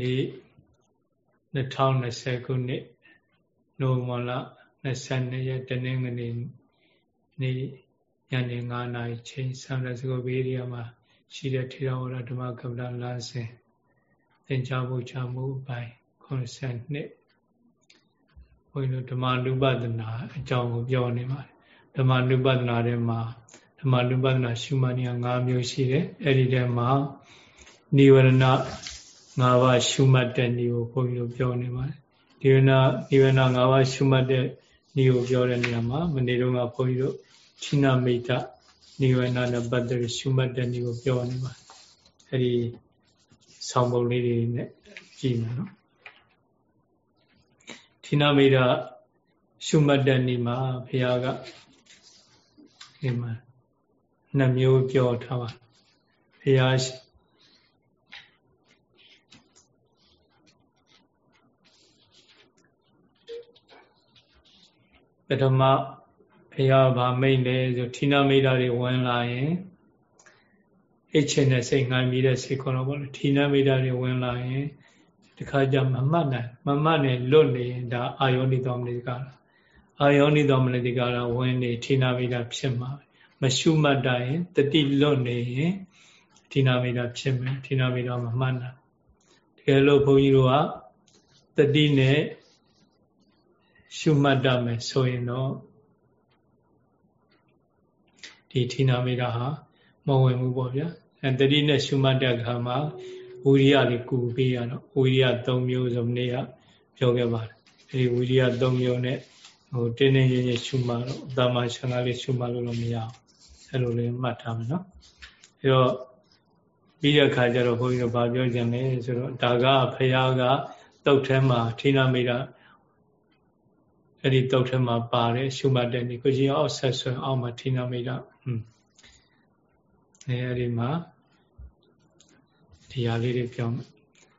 ဒီ2020ခုနှစ်နိုဝင်ဘာလ22ရက်တနင်္ဂနွေနေ့ညနေ9နာရီချိန်ဆမ်ရစကိုဘေးရီယာမှာရှိတဲ့ထေရဝါဒဓမ္မကပ္ပလလမ်းစဉ်သင်ကြားဖို့ချမှုအပိုင်း92ဘုန်းကြီးတို့ဓမ္မနုပဒနာအကြောင်းကိုပြောနေပါတယ်ဓမ္မနုပဒနာထဲမှာဓမ္မနုပဒနာရှုမှတ်နေ၅မျိုးရှိတယ်အဲ့ဒီထဲမှာနိဝရဏ ၅ပါးရှုမှတ်တဲ့ဤကိုဘုန်းကြီးတို့ပြောနေပါတယ်ဒီဝနာဒီဝနာ၅ပါးရှုမှတ်တဲ့ဤကိုပြောတဲ့နေရာမှာမနေ့တုန်းကဘုန်းကြီးတို့ဌိနမိတ်တနိဝရဏနဲ့ပတ်သက်ပြီးရှုမှတ်တဲ့ဤကိုပြောနေပါတယ်အဲ့ဒီဆောင်းပုံလေးတွေနဲ့ကြည့်မယ်နော်ဌိနမိတ်တရှုမှတ်တဲ့ဤမှာဘုရားကဒီမှာနှစ်မျိုးပြောထားပါဘုရား ပထမဘုရားဗာမိတ်လဲဆိုဌိနမိတ်တာတွေဝင်လာရင်အိတ်ချင်တဲ့စိတ်ငိုင်းပြီးတဲ့စိတ်ခေါ်တော့ဗောလေဌိနမိတ်တာတွေဝင်လာရင်တခါကြမမှတ်နိုင်မမှတ်နဲ့လွတ်နေရင်ဒါအာယောနိတော်မနိကရာအာယောနိတော်မနိကရာဝင်နေဌိနမိတ်တာဖြစ်မှာမရှုမှတ်တိုင်းတတိလွတ်နေရင်ဌိနမိတ်တာဖြစ်မယ်ဌိနမိတ်တာမမှတ်နိုင်တကယ်လို့ဘုန်းကြီးတို့ကတတိနဲ့ ရှုမှတ်တတ်မယ်ဆိုရင်တော့ဒီဌိနာမိတာဟာမဝင်ဘူးပေါ့ဗျာအဲတတိနဲ့ရှုမှတ်တဲ့အခါမှာဝိရိယလေးကူပေးရတော့ဝိရိယ၃မျိုးဆိုမနေ့ကပြောခဲ့ပါတယ်အဲဒီဝိရိယ၃မျိုးနဲ့ဟိုတင်းတင်းရင်းရင်းရှုမှတ်တော့တာမဆန္ဒလေးရှုမှတ်လို့တော့မရအောင်အဲလိုလေးမှတ်ထားမယ်နော်အဲတော့ပြီးတဲ့အခါကျတော့ဘုန်းကြီးတို့ဗာပြောကြတယ်ဆိုတော့ဒါကဖရာကတုတ်ထဲမှာဌိနာမိတာ အဲ့ဒီတုတ်ထဲမှာပါတယ်ရှုမှတ်တဲ့ဒီကိုကြီးအောက်ဆက်ဆွဲအောက်မှာထိနာမိတာอืมအဲအဲ့ဒီမှာဒီဟာလေးတွေပြောမယ်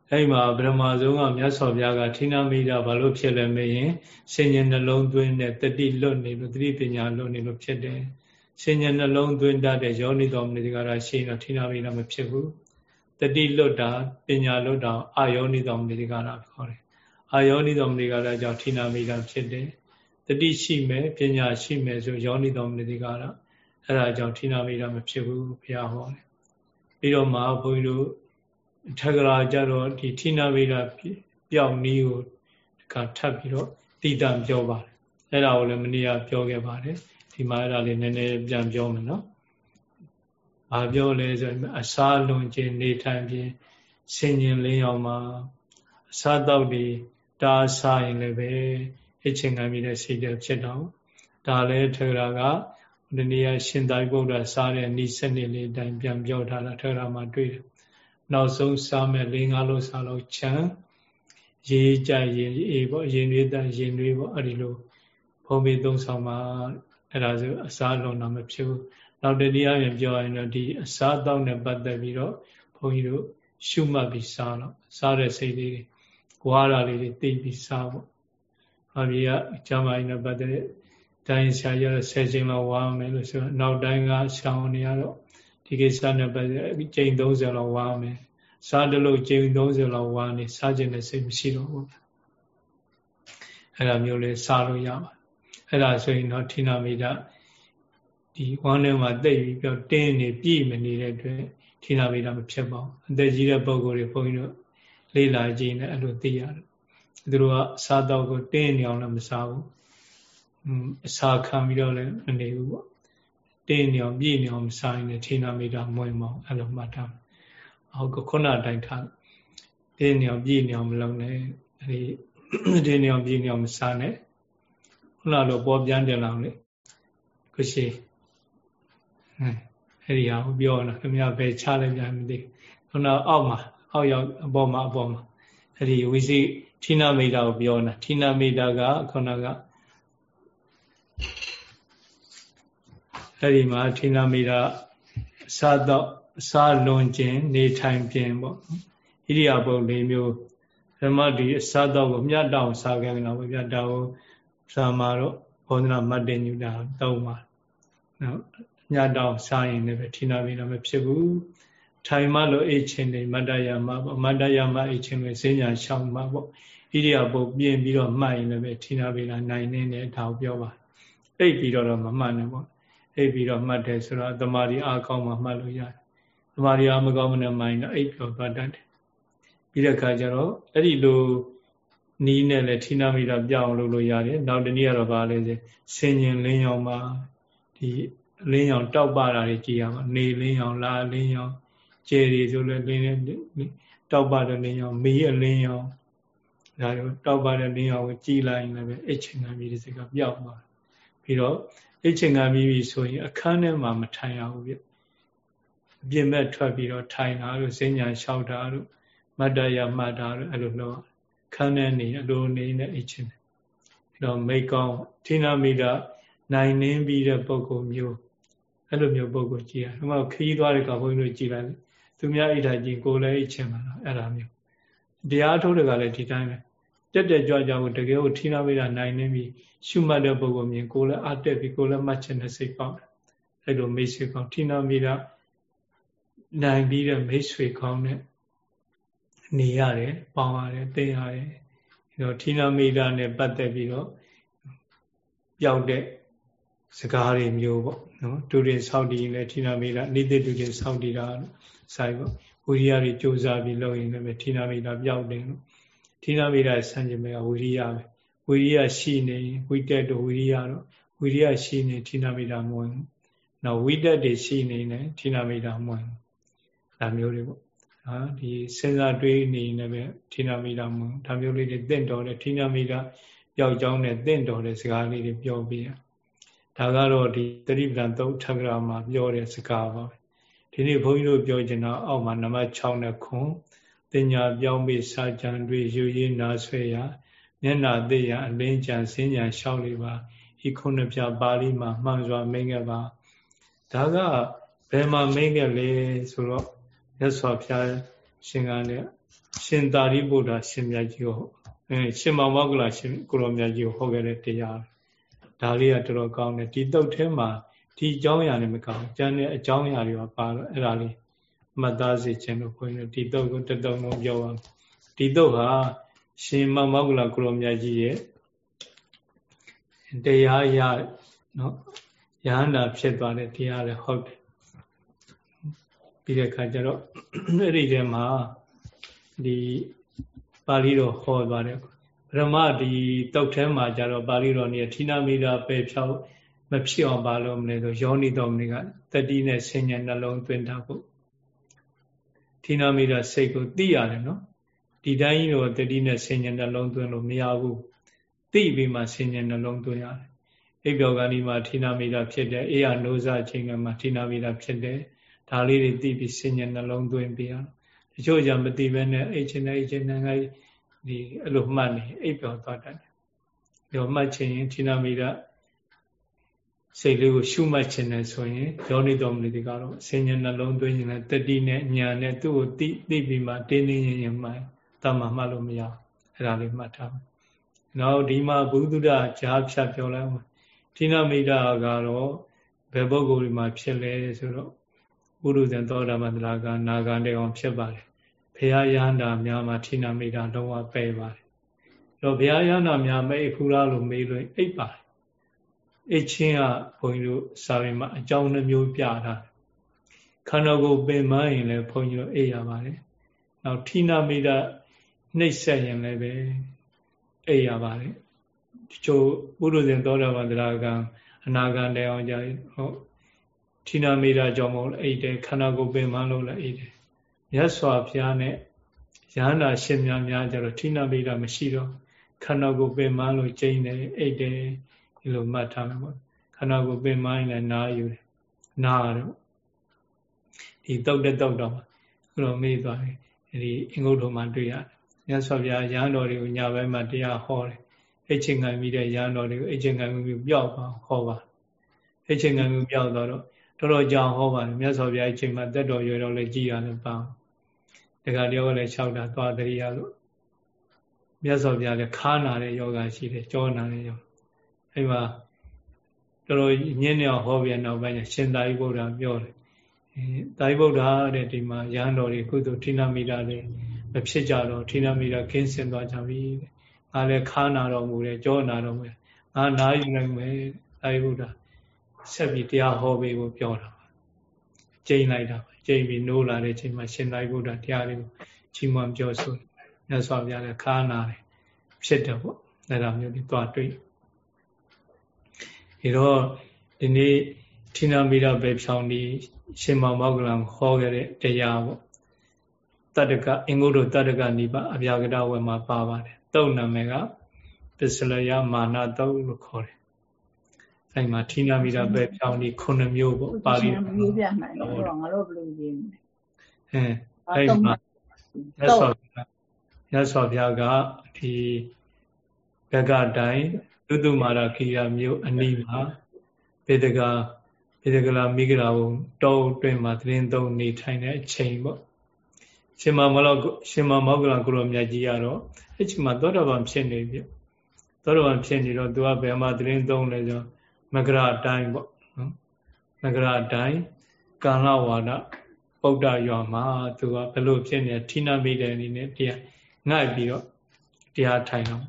အဲ့ဒီမှာဗြဟ္မာဆုံးကမြတ်စွာဘုရားကထိနာမိတာဘာလို့ဖြစ်လဲမရင်စဉ္ညာနှလုံးသွင်းတဲ့တတိလွတ်နေလို့တတိပညာလွတ်နေလို့ဖြစ်တယ်စဉ္ညာနှလုံးသွင်းတတ်တဲ့ယောနိတော်မနိကရာရှိရင်ထိနာမိတာမဖြစ်ဘူးတတိလွတ်တာပညာလွတ်တာအာယောနိတော်မနိကရာခေါ်တယ် အာယောနိတော်မနိကရာကြောင့်ထိနာမိတာဖြစ်တယ်တတိရှိမယ်ပညာရှိမယ်ဆိုယောနိတော်မနိကရာအဲ့ဒါကြောင့်ထိနာမိတာမဖြစ်ဘူးဘုရားဟောတယ်ပြီးတော့မှဘုန်းကြီးတို့ထက္ကရာကြတော့ဒီထိနာမိတာပျောက်နည်းကိုကထပ်ပြီးတော့တိတံပြောပါတယ်အဲ့ဒါကိုလည်းမနေ့ကပြောခဲ့ပါတယ်ဒီမှာအဲ့ဒါလေးနည်းနည်းပြန်ပြောမယ်နော်ဘာပြောလဲဆိုရင်အစာလွန်ခြင်းနေထိုင်ခြင်းဆင်ញင်လင်းအောင်မှာအစာတော့ဒီ တားစားရင်လည်းပဲအချင်းခံပြီးတဲ့စိတ်တွေဖြစ်တော့ဒါလည်းထေရကဒီနေ့ရရှင်သာရိပုတ္တရာစားတဲ့ဤစနစ်လေးတိုင်းပြန်ပြောထားတာထေရမှာတွေ့တယ်နောက်ဆုံးစားမဲ့၄၅လုံးစားလို့ချမ်းရေးကြရင်အေးပေါ့ရင်တွေတန်ရင်တွေပေါ့အဲ့ဒီလိုဘုံမေသုံးဆောင်မှာအဲ့ဒါဆိုအစားလုံးတော့မဖြစ်ဘူးနောက်တတိယပြန်ပြောရင်တော့ဒီအစားတောက်နဲ့ပတ်သက်ပြီးတော့ဘုန်းကြီးတို့ရှုမှတ်ပြီးစားတော့စားတဲ့စိတ်လေးတွေ ဝါရလေးတွေသိပြီးစားပေါ့။အမေကကျမ်းမာရေးနဲ့ပတ်သက်တဲ့တိုင်းဆရာရတော့ဆယ်ချိန်လောက်ဝါမယ်လို့ဆိုတော့နောက်တိုင်းကဆောင်းနေရတော့ဒီကိစ္စနဲ့ပတ်သက်ချိန်30လောက်ဝါမယ်။စားတလို့ချိန်30လောက်ဝါနေစားခြင်းနဲ့စိတ်မရှိတော့ဘူး။အဲ့ဒါမျိုးလေးစားလို့ရပါအဲ့ဒါဆိုရင်တော့ဌိနာမိတာဒီဝမ်းထဲမှာတိတ်ပြီးပြောတင်းနေပြည့်မနေတဲ့အတွက်ဌိနာမိတာမဖြစ်ပါဘူးအသက်ကြီးတဲ့ပုံကိုယ်တွေဘုန်းကြီးတို့ လေးလာကြည့်နေအဲ့လိုသိရတယ်သူတို့ကစားတော့ကိုတင်းနေအောင်လည်းမစားဘူးအစာခံပြီးတော့လည်းမနေဘူးပေါ့တင်းနေအောင်ပြည့်နေအောင်မစားရင်လည်းဌိနာမိတာမွေးမအောင်အဲ့လိုမှတ်ထားဟုတ်ကခုနတိုင်းထားတင်းနေအောင်ပြည့်နေအောင်မလုပ်နဲ့အဲ့ဒီတင်းနေအောင်ပြည့်နေအောင်မစားနဲ့ခုနလိုပေါ်ပြန်တယ်လောက်လေခုရှိအဲ့ဒီဟာပြောတာခင်ဗျာဘယ်ချလိုက်ပြန်မသိခုနအောက်မှာ အောက်ရောက်အပေါ်မှာအပေါ်မှာအဲ့ဒီဝိသိဌိနမိတာကိုပြောတာဌိနမိတာကခုနကအဲ့ဒီမှာဌိနမိတာအစာတော့အစာလွန်ခြင်းနေထိုင်ခြင်းပေါ့ဣရိယာပုတ်၄မျိုးဓမ္မဒီအစာတော့ကိုမြတ်တောင်စားခဲ့ကြတော့ဗျာဒါကိုသာမာတော့ဘောဓနာမတ္တညုတာတောင်းပါနော်ညတောင်စားရင်လည်းဌိနမိတာမဖြစ်ဘူး ထိုင်မှလို့အိတ်ချင်းနေမတ္တယမပေါ့မတ္တယမအိတ်ချင်းပဲစဉ္ညာရှောင်းမှာပေါ့ဣရိယာပုတ်ပြင်ပြီးတော့မှတ်ရင်လည်းထိနာပေလာနိုင်နေတဲ့ဒါကိုပြောပါအိတ်ပြီးတော့မမှတ်နဲ့ပေါ့အိတ်ပြီးတော့မှတ်တယ်ဆိုတော့တမာရီအားကောင်းမှမှတ်လို့ရတယ်တမာရီအားမကောင်းမနဲ့မှိုင်းတော့အိတ်ပြောသွားတတ်တယ်ပြီးတဲ့အခါကျတော့အဲ့ဒီလိုနီးနဲ့လည်းထိနာမိတာပြောင်းလို့လို့ရတယ်နောက်တနည်းကတော့ဗာလဲဆင်ញင်လင်းရောင်မှာဒီလင်းရောင်တောက်ပတာတွေကြည်ရပါနေလင်းရောင်လာလင်းရောင် ကျယ်တွေဆိုလည်းလင်းတောက်ပတဲ့လင်းရောင်မီးအလင်းရောင်ဒါတော့တောက်ပတဲ့လင်းရောင်ကိုကြည်လိုက်ရင်လည်းအိတ်ချင်ခံပြီးဒီစကပြောက်သွားပြီးတော့အိတ်ချင်ခံပြီးပြီဆိုရင်အခန်းထဲမှာမထိုင်ရဘူးပြအပြင်ဘက်ထွက်ပြီးတော့ထိုင်တာလို့စဉ္ညာလျှောက်တာလို့မတ္တရမှတ်တာလို့အဲ့လိုလုပ်ခန်းထဲနေအလိုနေနဲ့အိတ်ချင်တယ်အဲ့တော့မိကောင်းဌိနမိတာနိုင်နှင်းပြီးတဲ့ပုံကုမျိုးအဲ့လိုမျိုးပုံကုကြည့်ရအောင်ခီးသွားတဲ့ကဘုန်းကြီးတို့ကြည်လိုက် သူများအိတ်ထိုင်ကြည့်ကိုယ်လည်းအိတ်ချင်မှာတော့အဲ့ဒါမျိုးတရားထုတ်တဲ့ကလည်းဒီတိုင်းပဲတက်တက်ကြွကြွကိုတကယ်ကိုဌိနမိတာနိုင်နှင်းပြီးရှုမှတ်တဲ့ပုံကုမြင်ကိုယ်လည်းအတက်ပြီးကိုယ်လည်းမှတ်ချင်တဲ့စိတ်ပေါက်တယ်အဲ့လိုမိတ်ဆွေကောင်းဌိနမိတာနိုင်ပြီးတဲ့မိတ်ဆွေကောင်းနဲ့နေရတယ်ပေါင်းရတယ်သိရတယ်အဲတော့ဌိနမိတာနဲ့ပတ်သက်ပြီးတော့ပျောက်တဲ့စကားတွေမျိုးပေါ့နော်တူရင်ဆောက်တည်ရင်လည်းဌိနမိတာနိတိတူရင်ဆောက်တည်တာ ဆိုင်ပေါ့ဝိရိယတွေစူးစမ်းပြီးလုပ်ရင်လည်းဌိနမိတာပျောက်တယ်လို့ဌိနမိတာဆန့်ကျင်မဲ့ဝိရိယပဲဝိရိယရှိနေဝိတက်တို့ဝိရိယတော့ဝိရိယရှိနေဌိနမိတာမဝင်ဘူးနော်ဝိတက်တွေရှိနေတယ်ဌိနမိတာမဝင်ဘူးဒါမျိုးတွေပေါ့နော်ဒီစဉ်းစားတွေးနေနေပဲဌိနမိတာမဝင်ဒါမျိုးလေးတွေတင့်တော်တယ်ဌိနမိတာပျောက်ကြောင်းနဲ့တင့်တော်တဲ့စကားလေးတွေပြောပြရဒါကတော့ဒီတတိပဒံသုတ်ထက္ကရာမှာပြောတဲ့စကားပါပဲ ဒီနေ့ဘုန်းကြီးတို့ပြောချင်တာအောက်မှာနံပါတ်6နဲ့ခွန်တင်ညာပြောင်းပြီးစာကြံတွေယူရည်နာဆွဲရမျက်နာသိရအလင်းကြံစင်းကြံရှောက်လေးပါဤခုနှစ်ပြပါဠိမှာမှန်စွာမိတ်ခဲ့ပါဒါကဘယ်မှာမိတ်ခဲ့လဲဆိုတော့မြတ်စွာဘုရားရှင်ကလည်းရှင်သာရိပုတ္တရာရှင်မြတ်ကြီးကိုအဲရှင်မောင်မောကလရှင်ကိုရောမြတ်ကြီးကိုဟောခဲ့တဲ့တရားဒါလေးကတော်တော်ကောင်းတယ်ဒီတုတ်ထဲမှာ ဒီအကြောင်းအရာနဲ့မကောင်းကျန်တဲ့အကြောင်းအရာတွေကပါတော့အဲ့ဒါလေးမှတ်သားစေခြင်းလို့ခွင့်လို့ဒီတုတ်ကိုတတုံလုံးပြောပါဒီတုတ်ဟာရှင်မောင်မောကလကိုရောမြတ်ကြီးရဲ့တရားရနော်ယဟန္တာဖြစ်သွားတဲ့တရားလည်းဟုတ်တယ်ပြီးတဲ့အခါကျတော့အဲ့ဒီထဲမှာဒီပါဠိတော်ဟောသွားတယ်ပရမဒီတုတ်ထဲမှာကျတော့ပါဠိတော်နေဌိနမိတာပယ်ဖြောက် မဖြစ်အောင်ပါလို့မလဲဆိုယောနိတော်မင်းကတတိနဲ့ဆင်ញံနှလုံးသွင်းတာဖို့ဌိနမိတာစိတ်ကိုသိရတယ်နော်ဒီတိုင်းကြီးတော့တတိနဲ့ဆင်ញံနှလုံးသွင်းလို့မရဘူးသိပြီးမှဆင်ញံနှလုံးသွင်းရတယ်အိပ်ပျော်ကဏီမှာဌိနမိတာဖြစ်တယ်အေးရနိုးစားခြင်းကမှာဌိနမိတာဖြစ်တယ်ဒါလေးတွေသိပြီးဆင်ញံနှလုံးသွင်းပြရတချို့ကြမသိဘဲနဲ့အိတ်ချင်းနဲ့အိတ်ချင်းနဲ့ငါဒီအဲ့လိုမှတ်နေအိပ်ပျော်သွားတတ်တယ်။ရောမှတ်ခြင်းရင်ဌိနမိတာ စိတ်လေးကိုရှုမှတ်ခြင်းနဲ့ဆိုရင်ယောနိတော်မူတွေကတော့ဆင်ញံနှလုံးသွင်းခြင်းနဲ့တတိနဲ့ညာနဲ့သူ့ကိုသိသိပြီးမှတင်းတင်းရင်ရင်မှတ်တမမှတ်လို့မရအဲ့ဒါလေးမှတ်ထားမယ်။နောက်ဒီမှာဘုဒ္ဓကြားဖြတ်ပြောလိုက်အောင်ဌိနမိတာကတော့ဘယ်ပုဂ္ဂိုလ်ဒီမှာဖြစ်လဲဆိုတော့ပုရုဇဉ်သောတာပန်တရာကနာဂန်တေအောင်ဖြစ်ပါတယ်ဘုရားယန္တာများမှာဌိနမိတာလုံးဝပယ်ပါတယ်တော့ဘုရားယန္တာများမအိပ်ဖူးလားလို့မေးလို့အိပ်ပါတယ် အိပ်ချင်းကဘုန်းကြီးတို့စာပေမှာအကြောင်းနှမျိုးပြတာခန္ဓာကိုယ်ပင်မရင်လည်းဘုန်းကြီးတို့အိပ်ရပါတယ်နောက်ဌိနမိတာနှိပ်ဆက်ရင်လည်းပဲအိပ်ရပါတယ်ဒီချို့ပုရုဇဉ်သောတာပန်တရာကအနာဂံတေအောင်ကြာဟုတ်ဌိနမိတာကြောင့်မဟုတ်အိတ်တယ်ခန္ဓာကိုယ်ပင်မလို့လည်းအိတ်တယ်မြတ်စွာဘုရားနဲ့ရဟန္တာရှင်များများကြတော့ဌိနမိတာမရှိတော့ခန္ဓာကိုယ်ပင်မလို့ကျိန်းတယ်အိတ်တယ် ဒီလိုမှတ်ထားမယ်ပေါ့ခန္ဓာကိုယ်ပင်မရင်လည်းနားယူတယ်နားတော့ဒီတောက်တဲ့တောက်တော့ဘုရောမေးသွားတယ်ဒီအင်္ဂုတ္တမှာတွေ့ရတယ်မြတ်စွာဘုရားရဟန်းတော်တွေကိုညာဘက်မှာတရားဟောတယ်အိတ်ချင်းခံပြီးတဲ့ရဟန်းတော်တွေကိုအိတ်ချင်းခံပြီးပျောက်ပါဟောပါအိတ်ချင်းခံပြီးပျောက်တော့တော်တော်ကြောင်ဟောပါတယ်မြတ်စွာဘုရားအချိန်မှာတက်တော်ရွယ်တော့လည်းကြည်ရတယ်ပါတခါတယောက်ကလည်း၆တာသွားတရိယာလို့မြတ်စွာဘုရားလည်းခါနာတဲ့ယောဂရှိတယ်ကြောနာတဲ့ယော အဲ့မှာတော်တော်ညင်းနေအောင်ဟောပြန်နောက်ပိုင်းရှင်သာရိပုတ္တရာပြောတယ်တာရိပုတ္တရာတဲ့ဒီမှာရဟန်းတော်တွေကုသိုလ်ဌိနမိတာတွေမဖြစ်ကြတော့ဌိနမိတာခင်းစင်သွားကြပြီတဲ့ငါလည်းခါနာတော်မူတယ်ကြောနာတော်မူတယ်ငါနာယူနိုင်မယ်တာရိပုတ္တရာဆက်ပြီးတရားဟောပေးဖို့ပြောတာပါကျိန်လိုက်တာကျိန်ပြီးနိုးလာတဲ့အချိန်မှာရှင်သာရိပုတ္တရာတရားတွေကိုချီးမွမ်းပြောဆိုမြတ်စွာဘုရားလည်းခါနာတယ်ဖြစ်တယ်ပေါ့အဲ့ဒါမျိုးတွေသွားတွေ့ ဒီတော့ဒီနေ့ဌိနမိတာပဲဖြောင်းဒီရှင်မောင်မောက္ကလံဟောခဲ့တဲ့တရားပေါ့တတ္တကအင်္ဂုတ္တတတ္တကနိဗ္ဗာန်အဗျာကတဝေမှာပါပါတယ်တုတ်နာမည်ကပစ္စလယမာနတုတ်လို့ခေါ်တယ်အဲ့မှာဌိနမိတာပဲဖြောင်းဒီခုနှစ်မျိုးပေါ့ပါဠိရေးပြနိုင်တော့ငါတို့ဘယ်လိုရေးမလဲအဲအဲ့မှာရသော်ရသော်ဘုရားကဒီဘက်ကတိုင်းသု တ္တမာရခိယမျိုးအနိမှာဘေဒကာဘေဒကလာမိဂရာဘုံတောအတွင်းမှာသတင်းသုံးနေထိုင်တဲ့အချိန်ပေါ့ရှင်မမောလရှင်မမောကလကုလိုမြတ်ကြီးကတော့အဲ့ချိန်မှာသောတာပန်ဖြစ်နေပြီသောတာပန်ဖြစ်နေတော့သူကဘယ်မှာသတင်းသုံးလဲဆိုမကရာအတိုင်းပေါ့နော်မကရာအတိုင်းကာလဝါဒပုဒ္ဒရွာမှာသူကဘယ်လိုဖြစ်နေဌိနမိတဲ့အနေနဲ့တရားငှက်ပြီးတော့တရားထိုင်တော့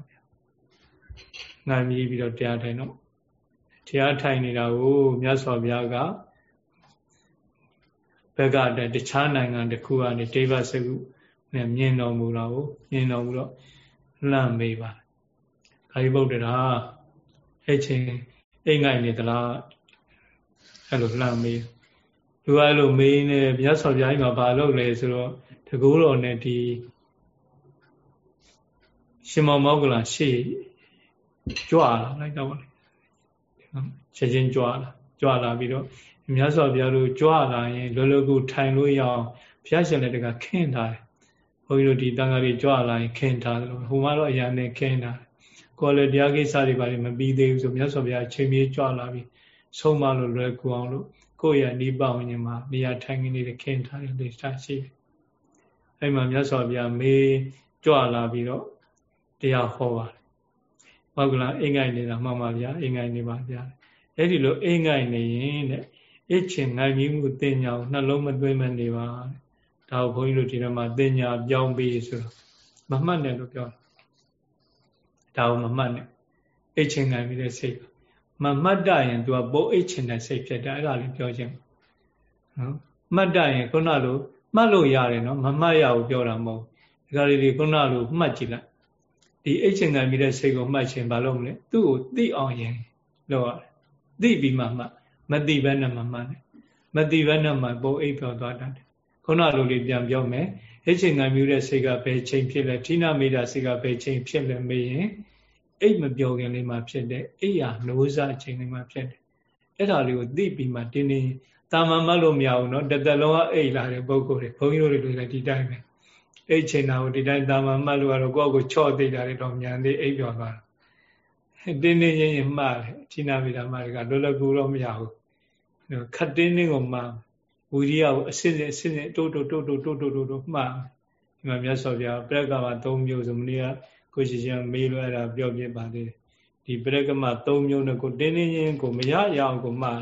ငှက်မြည်ပြီးတော့တရားထိုင်တော့တရားထိုင်နေတာကိုမြတ်စွာဘုရားကဘက်ကတခြားနိုင်ငံတစ်ခုကနေဒေဝစကုနဲ့မြင်တော်မူတာကိုမြင်တော်မူတော့လှမ်းမေးပါခါရီဗုဒ္ဓရာအဲ့ချင်းအိမ်ငိုင်နေသလားအဲ့လိုလှမ်းမေးသူကအဲ့လိုမေးနေမြတ်စွာဘုရားကြီးမှာဘာလုပ်လဲဆိုတော့တကူတော်နဲ့ဒီရှင်မောမောကလာရှေ့ ကြွလာလိုက်တော့ချက်ချင်းကြွလာကြွလာပြီးတော့မြတ်စွာဘုရားတို့ကြွလာရင်လောလောကူထိုင်လို့ရအောင်ဘုရားရှင်လည်းတကခင်းထားတယ်ဘုန်းကြီးတို့ဒီတန်ခါးတွေကြွလာရင်ခင်းထားတယ်လို့ဟိုမှာတော့အရာနဲ့ခင်းထားတယ်ကိုယ်လည်းတရားကိစ္စတွေပါမပြီးသေးဘူးဆိုမြတ်စွာဘုရားချိန်မြေးကြွလာပြီးဆုံးမလို့လွယ်ကူအောင်လို့ကိုယ့်ရဲ့နိဗ္ဗာန်ဝင်မှာနေရာထိုင်နေတယ်ခင်းထားတယ်လို့ရှာရှိတယ်အဲ့မှာမြတ်စွာဘုရားမေးကြွလာပြီးတော့တရားဟောပါတယ် မောက္ကလအိမ်ငိုင်နေတာမှန်ပါဗျာအိမ်ငိုင်နေပါဗျာအဲ့ဒီလိုအိမ်ငိုင်နေရင်တဲ့အချင်းငိုင်ပြီးမှုတင်ညာကိုနှလုံးမသွင်းမနေပါဒါကိုဘုန်းကြီးတို့ဒီထဲမှာတင်ညာပြောင်းပြီးဆိုတော့မမှတ်နဲ့လို့ပြောတာဒါကိုမမှတ်နဲ့အိတ်ချင်းငိုင်ပြီးတဲ့စိတ်မမှတ်တရင် तू ကပိုးအိတ်ချင်းတဲ့စိတ်ဖြစ်တယ်အဲ့ဒါလေးပြောခြင်းနော်မှတ်တရင်ခုနလိုမှတ်လို့ရတယ်နော်မမှတ်ရဘူးပြောတာမဟုတ်ဒီကလေးတွေခုနလိုမှတ်ကြည့်လိုက် ဒီအိတ်ချင်ခံပြီးတဲ့စိတ်ကိုမှတ်ခြင်းဘာလို့မလဲသူ့ကိုသိအောင်ရင်လို့ရတယ်သိပြီးမှမှမသိဘဲနဲ့မှမှတ်တယ်မသိဘဲနဲ့မှပုံအိပ်ပြောသွားတတ်တယ်ခုနလိုလေးပြန်ပြောမယ်အိတ်ချင်ခံပြီးတဲ့စိတ်ကဘယ်ချိန်ဖြစ်လဲဌိနမိတာစိတ်ကဘယ်ချိန်ဖြစ်လဲမေးရင်အိတ်မပြောခင်လေးမှဖြစ်တဲ့အိယာနိုးစားချိန်လေးမှဖြစ်တယ်အဲ့ဒါလေးကိုသိပြီးမှတင်းတင်းတာမန်မလို့မရဘူးเนาะတစ်သက်လုံးကအိတ်လာတဲ့ပုံကိုယ်တွေဘုန်းကြီးတို့တွေလည်းဒီတိုင်းပဲ အိတ်ချိန်တာကိုဒီတိုင်းတာမန်မှတ်လို့ကတော့ကိုယ့်ကိုချော့သိတာတွေတော့မြန်သေးအိတ်ပြောသွားတာတင်းတင်းချင်းချင်းမှားတယ်ချိနာမိတာမှားတယ်ကလွယ်လွယ်ကူတော့မရဘူးခတ်တင်းတင်းကိုမှားဝီရိယကိုအစစ်စစ်အစစ်စစ်တိုးတိုးတိုးတိုးတိုးတိုးတိုးတိုးမှားဒီမှာမြတ်စွာဘုရားပြက်ကမှာ၃မျိုးဆိုမနေ့ကကိုရှိချင်းမေးလို့အဲ့ဒါပြောပြပါသေးတယ်ဒီပြက်ကမှာ၃မျိုးနဲ့ကိုတင်းတင်းချင်းကိုမရရအောင်ကိုမှား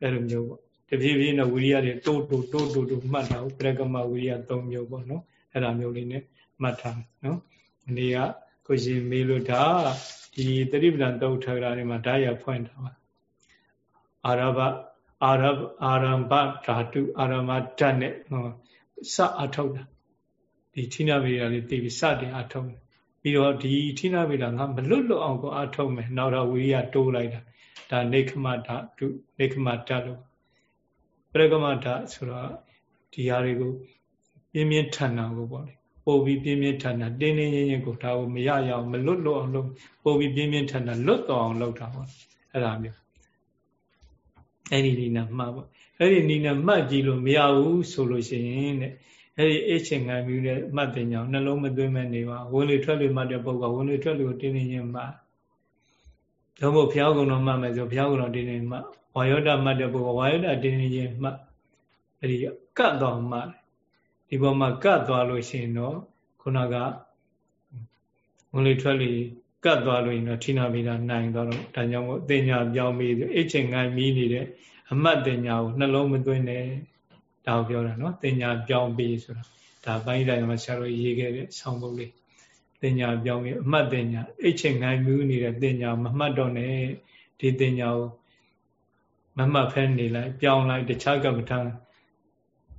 အဲ့လိုမျိုးပေါ့တဖြည်းဖြည်းနဲ့ဝီရိယတွေတိုးတိုးတိုးတိုးတိုးမှတ်တာပြက်ကမှာဝီရိယ၃မျိုးပေါ့နော် အဲ့ဒါမျိုးလေးနဲ့မှတ်ထားနော်ဒီနေ့ကကိုရှင်မေးလို့ဒါဒီတတိပဒံတုတ်ထရာတွေမှာဓာတ်ရဖွင့်ထားပါအာရဘအာရဘအာရမ္ဘဓာတုအာရမဓာတ်နဲ့စအထုတ်တာဒီဌိနဗေဒလေးသိပြီးစတင်အထုတ်ပြီးတော့ဒီဌိနဗေဒငါမလွတ်လွတ်အောင်ကိုအထုတ်မယ်နောက်တော့ဝိရိယတိုးလိုက်တာဒါနေခမဓာတုနေခမဓာတ်လို့ပရကမဓာတ်ဆိုတော့ဒီဟာတွေကို ပြင်းပြင်းထန်ထန်ကိုပေါ့လေပို့ပြီးပြင်းပြင်းထန်ထန်တင်းတင်းရင်းရင်းကိုဒါကိုမရရအောင်မလွတ်လွတ်အောင်လုပ်ပို့ပြီးပြင်းပြင်းထန်ထန်လွတ်တော်အောင်လုပ်တာပေါ့အဲ့ဒါမျိုးအဲ့ဒီနီနာမှတ်ပေါ့အဲ့ဒီနီနာမှတ်ကြည့်လို့မရဘူးဆိုလို့ရှိရင်တဲ့အဲ့ဒီအချင်းငံပြီးတဲ့မှတ်တင်ကြောင်နှလုံးမသွင်းမဲ့နေပါဝင်လေထွက်လေမှတ်တဲ့ပုဂ္ဂိုလ်ဝင်လေထွက်လေကိုတင်းတင်းရင်းမှတ်တော့ဘုရားကုံတော်မှတ်မယ်ဆိုဘုရားကုံတော်တင်းတင်းမှတ်ဝါယောဒမှတ်တဲ့ပုဂ္ဂိုလ်ဝါယောဒတင်းတင်းရင်းမှတ်အဲ့ဒီကတ်တော်မှတ် ဒီပေါ်မှာကတ်သွားလို့ရှိရင်တော့ခုနကဝင်လေထွက်လေကတ်သွားလို့ရင်တော့ဌိနာမိတာနိုင်သွားတော့ဒါကြောင့်မို့အသိညာပြောင်းပြီးအိတ်ချင်ငိုင်းမီးနေတဲ့အမတ်တင်ညာကိုနှလုံးမသွင်းနဲ့ဒါကိုပြောတာနော်တင်ညာပြောင်းပြီးဆိုတာဒါပိုင်းတိုင်းမှာဆရာတို့ရေးခဲ့တဲ့ဆောင်းပုဒ်လေးတင်ညာပြောင်းပြီးအမှတ်တင်ညာအိတ်ချင်ငိုင်းမှုနေတဲ့တင်ညာမမှတ်တော့နဲ့ဒီတင်ညာကိုမမှတ်ဖဲနေလိုက်ပြောင်းလိုက်တခြားကမ္မထာ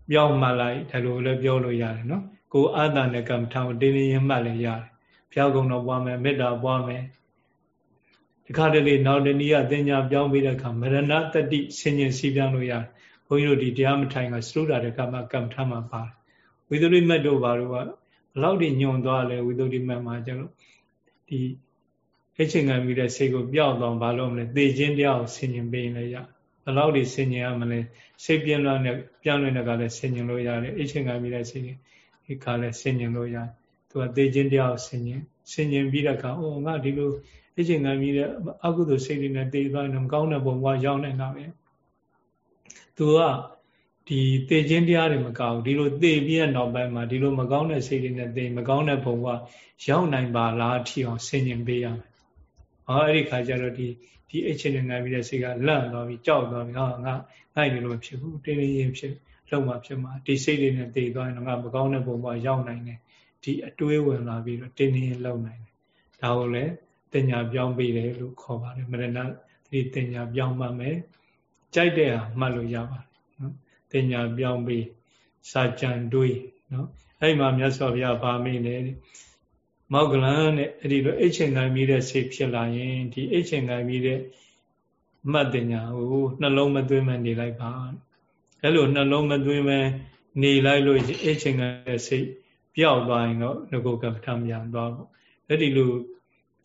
ပြောင်းမှလိုက်ဒါလိုလည်းပြောလို့ရတယ်နော်ကိုအာသနဲ့ကမ္မထာကိုတင်းတင်းရမှတ်လည်းရတယ်ဘုရားကုံတော်ပွားမယ်မေတ္တာပွားမယ်ဒီခါတလေနောက်တနည်းကတင်ညာပြောင်းပြီးတဲ့အခါမရဏတတိဆင်ញင်စီးပြောင်းလို့ရတယ်ဘုန်းကြီးတို့ဒီတရားမထိုင်ကစရုဒ္ဓရကမ္မကမ္မထာမှာပါတယ်ဝိသုရိမတ်တို့ဘာလို့ကဘလောက်ဒီညွန်သွားလဲဝိသုရိမတ်မှာကျတော့ဒီအချိန်ခံပြီးတဲ့စိတ်ကိုပျောက်သွားဘာလို့မလဲသေခြင်းတရားကိုဆင်ញင်ပေးရင်လည်းရ ဘလောက်ဒီဆင်ញင်ရမလဲစိတ်ပြင်းလွှမ်းတဲ့ပြန့်လွှင့်တဲ့ကလည်းဆင်ញင်လို့ရတယ်အချိန်ခံပြီးတဲ့စိတ်ဒီကလည်းဆင်ញင်လို့ရတယ်သူကသေခြင်းတရားကိုဆင်ញင်ဆင်ញင်ပြီးတဲ့အခါအိုးငါဒီလိုအချိန်ခံပြီးတဲ့အကုသိုလ်စိတ်တွေနဲ့တေးသွားရင်မကောင်းတဲ့ဘဝရောက်နေတာပဲသူကဒီသေခြင်းတရားတွေမကောင်းဒီလိုသေပြီးတဲ့နောက်ပိုင်းမှာဒီလိုမကောင်းတဲ့စိတ်တွေနဲ့သေမကောင်းတဲ့ဘုံကရောက်နိုင်ပါလားအထီအောင်ဆင်ញင်ပေးရမယ်။ ဟောအဲ့ဒီခါကျတော့ဒီဒီအချင်းနဲ့နိုင်ပြီးတဲ့စိတ်ကလန့်သွားပြီးကြောက်သွားပြီးဟာငါငါ့ဒီလိုမဖြစ်ဘူးတင်းတင်းရင်ဖြစ်လုံးဝဖြစ်မှာဒီစိတ်တွေနဲ့သေသွားရင်ငါမကောင်းတဲ့ဘုံကရောက်နိုင်တယ်ဒီအတွေးဝင်လာပြီးတော့တင်းတင်းရင်လုံနိုင်တယ်။ဒါကိုလည်းတင်ညာပြောင်းပေးတယ်လို့ခေါ်ပါတယ်မရဏဒီတင်ညာပြောင်းမှမယ်ကြိုက်တဲ့ဟာမှတ်လို့ရပါတယ်နော်တင်ညာပြောင်းပြီးစာကြံတွေးနော်အဲ့မှာမြတ်စွာဘုရားဗာမိနေ မောက်ကလန်နဲ့အဲ့ဒီလိုအိတ်ချင်ခံပြီးတဲ့စိတ်ဖြစ်လာရင်ဒီအိတ်ချင်ခံပြီးတဲ့မှတ်တင်ညာကိုနှလုံးမသွင်းမနေလိုက်ပါအဲ့လိုနှလုံးမသွင်းမနေလိုက်လို့အိတ်ချင်ခံတဲ့စိတ်ပျောက်သွားရင်တော့ငကိုကပ္ပထမပြန်သွားပေါ့အဲ့ဒီလို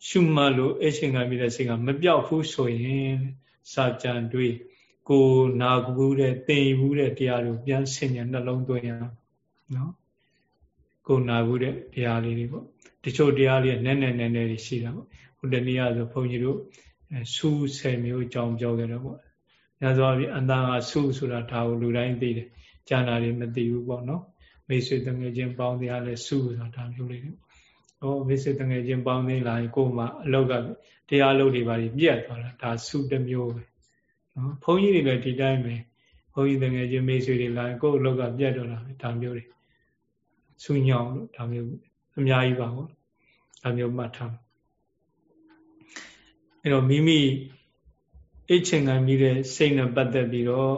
ရှုမှတ်လို့အိတ်ချင်ခံပြီးတဲ့စိတ်ကမပျောက်ဘူးဆိုရင်စာကြံတွေးကိုနာဘူးတဲ့သင်ဘူးတဲ့တရားတွေကိုပြန်ဆင်ញံနှလုံးသွင်းရအောင်နော် ကိုနာဘူးတဲ့တရားလေးတွေပေါ့တချို့တရားလေးနည်းနည်းနည်းနည်းရှိတာပေါ့ဟိုတနည်းအားဆိုဘုန်းကြီးတို့ဆူးဆယ်မျိုးအကြောင်းပြောခဲ့တော့ပေါ့ညသောအပြင်အတန်ကဆူးဆိုတာဒါကိုလူတိုင်းသိတယ်ကျန်တာတွေမသိဘူးပေါ့နော်မိတ်ဆွေတငယ်ချင်းပေါင်းတရားလဲဆူးဆိုတာဒါမျိုးလေးဟောမိတ်ဆွေတငယ်ချင်းပေါင်းနေလာရင်ကိုယ်မှအလောက်ကတရားလုပ်တွေပါပြက်သွားတာဒါဆူးတစ်မျိုးပဲနော်ဘုန်းကြီးတွေလည်းဒီတိုင်းပဲဘုန်းကြီးတငယ်ချင်းမိတ်ဆွေတွေလာကိုယ့်အလောက်ကပြတ်တော့တာပဲဒါမျိုးတွေ ဆူညောင်းလို့ဒါမျိုးအများကြီးပါပေါ့ဒါမျိုးမှတ်ထားအဲ့တော့မိမိအိတ်ချင်ခံပြီးတဲ့စိတ်နဲ့ပတ်သက်ပြီးတော့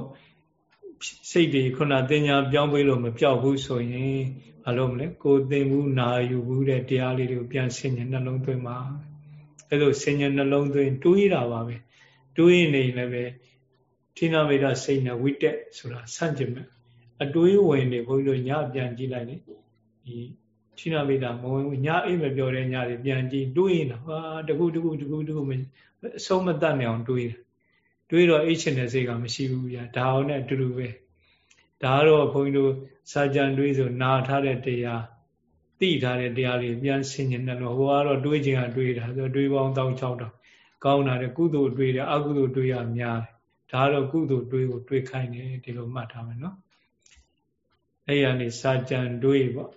စိတ်တွေခုနတင်ညာပြောင်းပေးလို့မပြောက်ဘူးဆိုရင်ဘာလို့မလဲကိုယ်သင်ဘူးနာယူဘူးတဲ့တရားလေးတွေကိုပြန်ဆင်ញနှလုံးသွင်းပါအဲ့လိုဆင်ញနှလုံးသွင်းတွေးတာပါပဲတွေးနေလည်းပဲဌိနမိတ်စိတ်နဲ့ဝိတက်ဆိုတာဆန့်ကျင်မဲ့အတွေးဝင်နေဘုန်းကြီးတို့ညပြန်ကြည့်လိုက်လေ ဒီဌိနမိတ်မဝင်ညအိမ်မပြောတဲ့ညတွေပြန်ကြည့်တွေးနေတာဟာတကူတကူတကူတကူအဆုံးမတတ်နိုင်အောင်တွေးတယ်တွေးတော့အိတ်ချင်တဲ့စိတ်ကမရှိဘူးဗျာဒါအောင်နဲ့အတူတူပဲဒါတော့ဘုန်းကြီးတို့စာကြံတွေးဆိုနာထားတဲ့တရားသိထားတဲ့တရားလေးပြန်ဆင်ញင်တယ်လို့ဟိုကတော့တွေးခြင်းကတွေးတာဆိုတွေးပေါင်းတောင်းချောက်တော့ကောင်းတာတဲ့ကုသိုလ်တွေးတယ်အကုသိုလ်တွေးရများတယ်ဒါတော့ကုသိုလ်တွေးကိုတွေးခိုင်းတယ်ဒီလိုမှတ်ထားမယ်နော်အဲ့ရနေစာကြံတွေးပေါ့